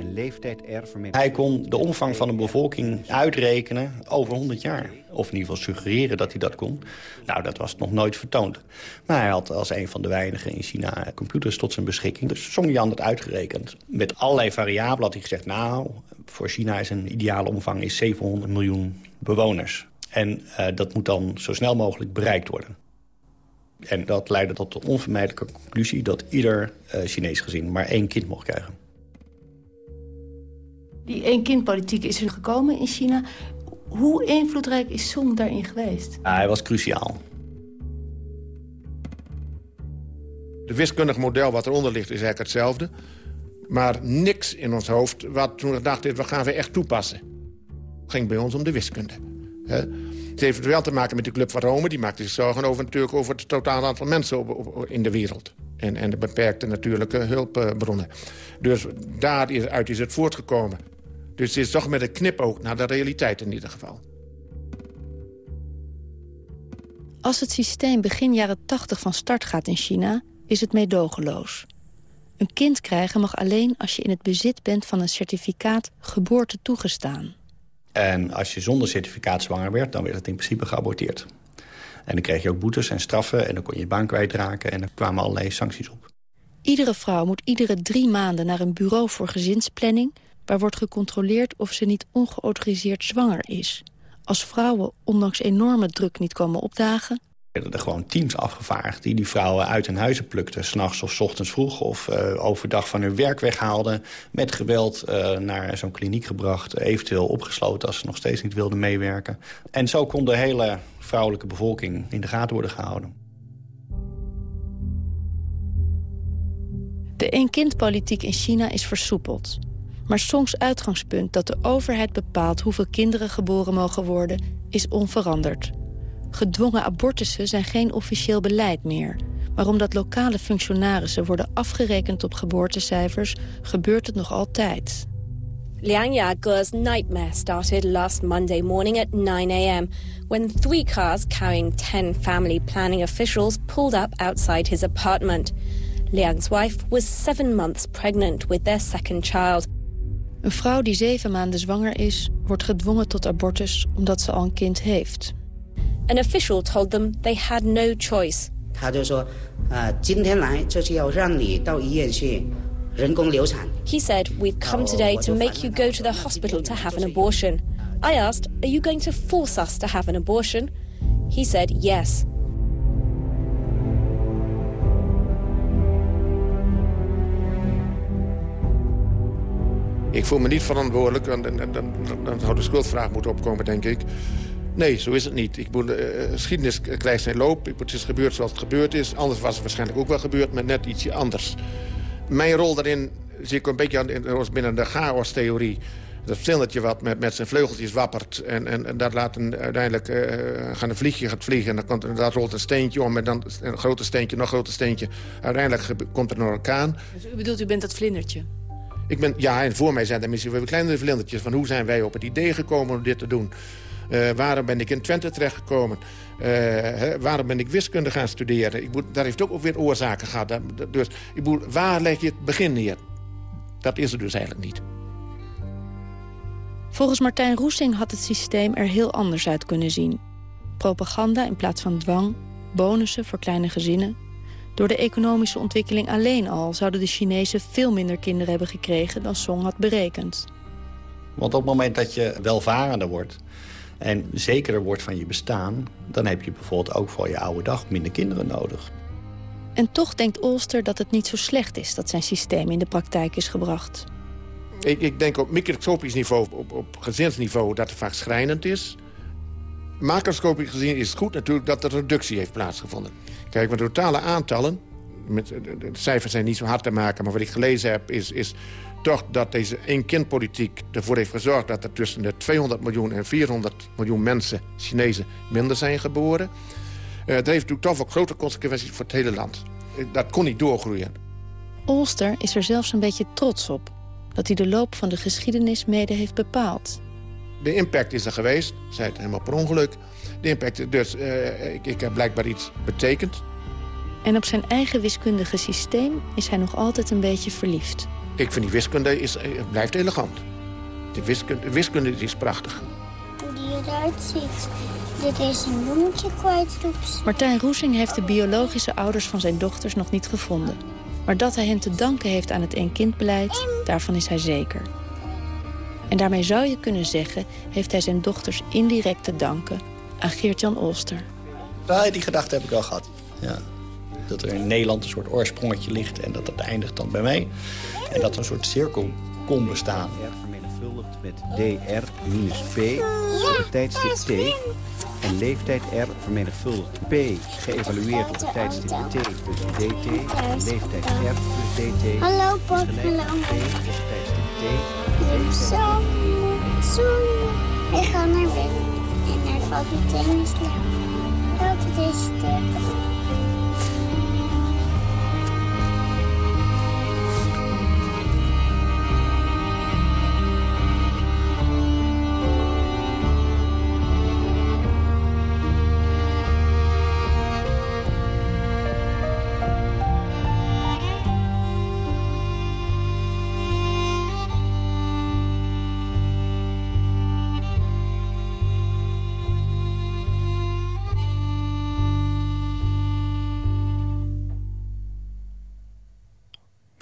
en leeftijd R
Hij kon de omvang van een bevolking uitrekenen over 100 jaar. Of in ieder geval suggereren dat hij dat kon. Nou, dat was nog nooit vertoond. Maar hij had als een van de weinigen in China computers tot zijn beschikking. Dus Song Jan had uitgerekend. Met allerlei variabelen had hij gezegd... nou, voor China is een ideale omvang is 700 miljoen bewoners. En uh, dat moet dan zo snel mogelijk bereikt worden. En dat leidde tot de onvermijdelijke conclusie... dat ieder uh, Chinees gezin maar één kind mocht krijgen.
Die één-kind-politiek is er gekomen in China. Hoe invloedrijk is Song daarin geweest?
Ja, hij was cruciaal.
De wiskundig model wat eronder ligt is eigenlijk hetzelfde. Maar niks in ons hoofd wat toen we dachten, wat gaan we echt toepassen. Het ging bij ons om de wiskunde. Het heeft wel te maken met de Club van Rome. Die maakte zich zorgen over, natuurlijk over het totale aantal mensen op, in de wereld. En, en de beperkte natuurlijke hulpbronnen. Dus daaruit is het voortgekomen. Dus het is toch met een knipoog naar de realiteit in ieder geval.
Als het systeem begin jaren 80 van start gaat in China, is het meedogenloos. Een kind krijgen mag alleen als je in het bezit bent van een certificaat geboorte toegestaan.
En als je zonder certificaat zwanger werd, dan werd het in principe geaborteerd. En dan kreeg je ook boetes en straffen en dan kon je je baan kwijtraken... en er kwamen allerlei sancties op.
Iedere vrouw moet iedere drie maanden naar een bureau voor gezinsplanning... waar wordt gecontroleerd of ze niet ongeautoriseerd zwanger is. Als vrouwen ondanks enorme druk niet komen opdagen...
Er werden gewoon teams afgevaardigd die die vrouwen uit hun huizen plukten. S'nachts of s ochtends vroeg of uh, overdag van hun werk weghaalden. Met geweld uh, naar zo'n kliniek gebracht. Eventueel opgesloten als ze nog steeds niet wilden meewerken. En zo kon de hele vrouwelijke bevolking in de gaten worden gehouden.
De eenkindpolitiek in China is versoepeld. Maar Songs uitgangspunt dat de overheid bepaalt hoeveel kinderen geboren mogen worden, is onveranderd. Gedwongen abortussen zijn geen officieel beleid meer. Maar omdat lokale functionarissen worden afgerekend op geboortecijfers, gebeurt het nog altijd.
Liang Yage's nightmare started last Monday morning at 9 a.m. when three cars carrying 10 family planning officials pulled up outside his apartment. Liang's wife was seven months pregnant with their second child.
Een vrouw die zeven maanden zwanger is, wordt gedwongen tot abortus omdat ze al een kind heeft.
An official told them they had no choice. He said, we've come today to make you go to the hospital to have an abortion. I asked, are you going to force us to have an abortion? He said, yes.
Ik voel me niet verantwoordelijk, want dan, dan, dan, dan zou de schuldvraag moeten opkomen, denk ik. Nee, zo is het niet. Ik moet, uh, geschiedenis krijgt zijn loop. Het is gebeurd zoals het gebeurd is. Anders was het waarschijnlijk ook wel gebeurd, maar net ietsje anders. Mijn rol daarin zie ik een beetje aan, binnen de chaos-theorie. Dat vlindertje wat met, met zijn vleugeltjes wappert. En, en, en dat laat een, uiteindelijk uh, gaan een vliegje gaat vliegen. En dan komt, rolt een steentje om. En dan een grote steentje, nog een groter steentje. Uiteindelijk komt er een orkaan.
Dus u bedoelt, u bent dat vlindertje?
Ik ben, ja, en voor mij zijn er misschien wel kleinere vlindertjes. Van hoe zijn wij op het idee gekomen om dit te doen? Uh, waarom ben ik in Twente terechtgekomen? Uh, waarom ben ik wiskunde gaan studeren? Ik moet, daar heeft ook weer oorzaken gehad. Dus ik moet, waar leg je het begin neer? Dat is er dus eigenlijk niet.
Volgens Martijn Roesing had het systeem er heel anders uit kunnen zien. Propaganda in plaats van dwang, bonussen voor kleine gezinnen... Door de economische ontwikkeling alleen al... zouden de Chinezen veel minder kinderen hebben gekregen dan Song had berekend.
Want op het moment dat je welvarender wordt en zekerder wordt van je bestaan... dan heb je bijvoorbeeld ook voor je oude dag minder kinderen nodig.
En toch denkt Olster dat het niet zo slecht is... dat zijn systeem in de praktijk is gebracht.
Ik, ik denk op microscopisch niveau, op, op gezinsniveau... dat het vaak schrijnend is. Macroscopisch gezien is het goed natuurlijk dat er reductie heeft plaatsgevonden. Kijk, met de totale aantallen... Met, de cijfers zijn niet zo hard te maken, maar wat ik gelezen heb... is, is toch dat deze één-kindpolitiek ervoor heeft gezorgd... dat er tussen de 200 miljoen en 400 miljoen mensen, Chinezen, minder zijn geboren. Uh, dat heeft natuurlijk toch ook grote consequenties voor het hele land. Eh, dat kon niet doorgroeien.
Olster is er zelfs een beetje trots op... dat hij de loop van de geschiedenis mede heeft bepaald.
De impact is er geweest, zei het helemaal per ongeluk. De impact, dus uh, ik, ik heb blijkbaar iets betekend.
En op zijn eigen wiskundige systeem is hij nog altijd een beetje verliefd.
Ik vind die wiskunde is, blijft elegant. De wiskunde, wiskunde is prachtig.
Hoe die eruit ziet. Dit is een bloemetje kwijt.
Martijn Roesing heeft de biologische ouders van zijn dochters nog niet gevonden. Maar dat hij hen te danken heeft aan het één-kindbeleid, daarvan is hij zeker. En daarmee zou je kunnen zeggen, heeft hij zijn dochters indirect te danken aan Geert-Jan Olster.
Ja, die gedachte heb ik wel gehad, ja. Dat er in Nederland een soort oorsprongetje ligt en dat dat eindigt dan bij mij. En dat er een soort cirkel kon bestaan.
R vermenigvuldigd met dr minus p op het tijdstip t. En leeftijd r vermenigvuldigd p geëvalueerd op het tijdstip t plus dt. En leeftijd r plus dt.
Hallo pap, hallo.
p op het tijdstip t.
Zo, zo. Ik ga naar bed. Valt meteen in slaap. Dat is het.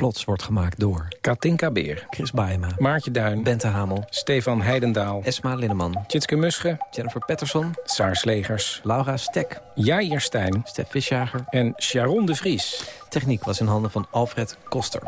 Plots wordt gemaakt door...
Katinka Beer.
Chris Baema.
Maartje Duin.
Bente Hamel.
Stefan Heidendaal.
Esma Linneman.
Tjitske Musche.
Jennifer Patterson.
Saar Slegers.
Laura Stek.
Jair Stijn.
Stef Visjager.
En Sharon de Vries.
Techniek was in handen van Alfred Koster.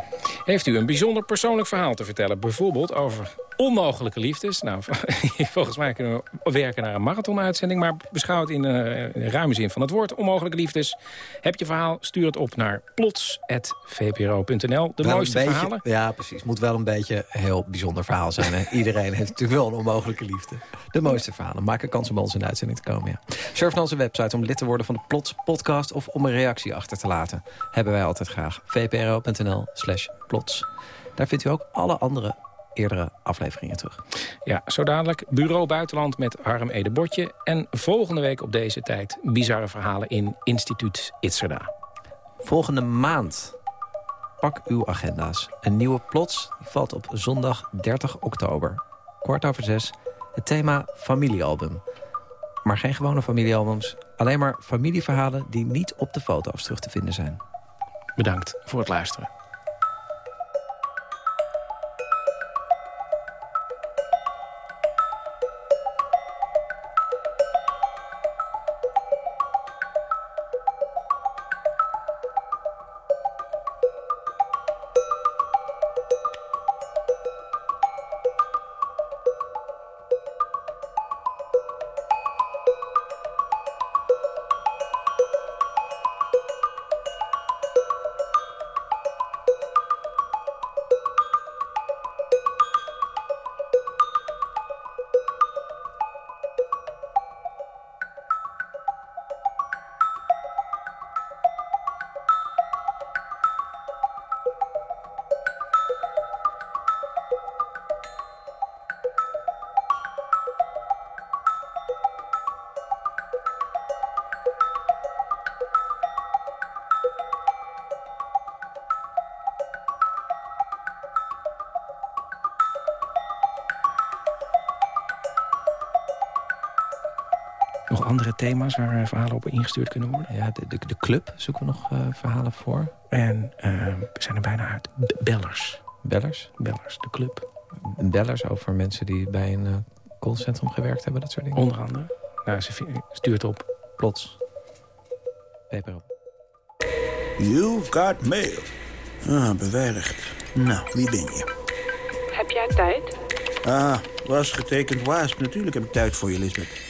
Heeft u een bijzonder persoonlijk verhaal te vertellen? Bijvoorbeeld over onmogelijke liefdes. Nou, volgens mij kunnen we werken naar een marathonuitzending... maar beschouw het in een ruime zin van het woord. Onmogelijke liefdes. Heb je verhaal, stuur het op naar plots.vpro.nl. De
Wel
mooiste
beetje-
verhalen.
Ja, precies. Moet wel een beetje een heel bijzonder verhaal zijn. Hè? Iedereen heeft natuurlijk wel een onmogelijke liefde. De mooiste verhalen. Maak een kans om bij ons in de uitzending te komen. Ja. Surf naar onze website om lid te worden van de Plots podcast... of om een reactie achter te laten. Hebben wij altijd graag. vpro.nl slash plots. Daar vindt u ook alle andere eerdere afleveringen terug.
Ja, zo dadelijk Bureau Buitenland met Harm Ede Botje. En volgende week op deze tijd bizarre verhalen in Instituut Itzerda.
Volgende maand. Pak uw agenda's. Een nieuwe plots valt op zondag 30 oktober. Kwart over zes. Het thema familiealbum. Maar geen gewone familiealbums. Alleen maar familieverhalen die niet op de foto's terug te vinden zijn.
Bedankt voor het luisteren. Thema's waar eh, verhalen op ingestuurd kunnen worden?
Ja, de, de, de club zoeken we nog eh, verhalen voor.
En eh, we zijn er bijna uit. B- bellers.
Bellers?
Bellers, de club.
Bellers over mensen die bij een uh, callcentrum gewerkt hebben, dat soort dingen.
Onder andere. Nou, ze stuurt op.
Plots. VPRO.
You've got mail. Ah, beveiligd. Nou, wie ben je?
Heb jij tijd?
Ah, was getekend waas. Natuurlijk heb ik tijd voor je, Lisbeth.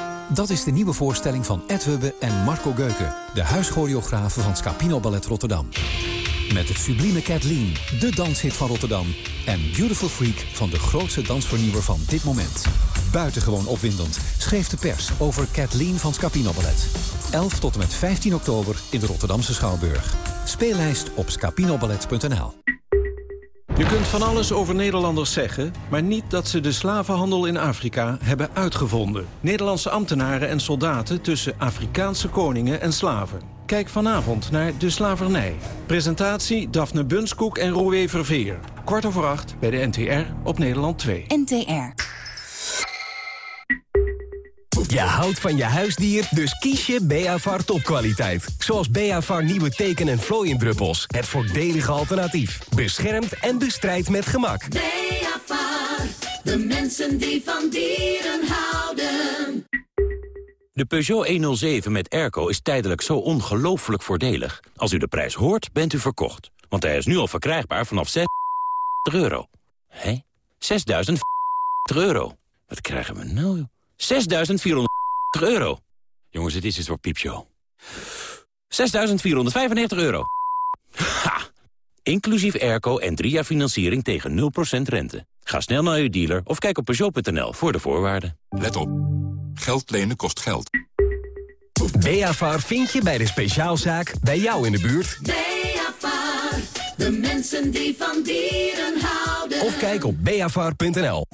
Dat is de nieuwe voorstelling van Ed Hubbe en Marco Geuken... de huischoreografen van Scapino Ballet Rotterdam. Met het sublieme Kathleen, de danshit van Rotterdam... en Beautiful Freak van de grootste dansvernieuwer van dit moment. Buitengewoon opwindend schreef de pers over Kathleen van Scapino Ballet. 11 tot en met 15 oktober in de Rotterdamse Schouwburg. Speellijst op scapinoballet.nl
Je kunt van alles over Nederlanders zeggen, maar niet dat ze de slavenhandel in Afrika hebben uitgevonden. Nederlandse ambtenaren en soldaten tussen Afrikaanse koningen en slaven. Kijk vanavond naar De Slavernij. Presentatie Daphne Bunskoek en Roué Verveer. Kwart over acht bij de NTR op Nederland 2.
NTR.
Je houdt van je huisdier, dus kies je Beavar topkwaliteit. Zoals Beavar nieuwe teken- en vlooiendruppels. Het voordelige alternatief. Beschermt en bestrijdt met gemak.
Beavar, de mensen die van dieren houden.
De Peugeot 107 met airco is tijdelijk zo ongelooflijk voordelig. Als u de prijs hoort, bent u verkocht. Want hij is nu al verkrijgbaar vanaf 6 euro. Hé? 6.000 euro. Wat krijgen we nou? 6.400 euro. Jongens, het is iets voor piepshow. 6.495 euro. Ha! Inclusief airco en drie jaar financiering tegen 0% rente. Ga snel naar uw dealer of kijk op Peugeot.nl voor de voorwaarden.
Let op. Geld lenen kost geld.
Beafar vind je bij de speciaalzaak bij jou in de buurt.
Beafar, de mensen die van dieren houden.
Of kijk op beafar.nl.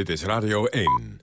Dit is Radio 1.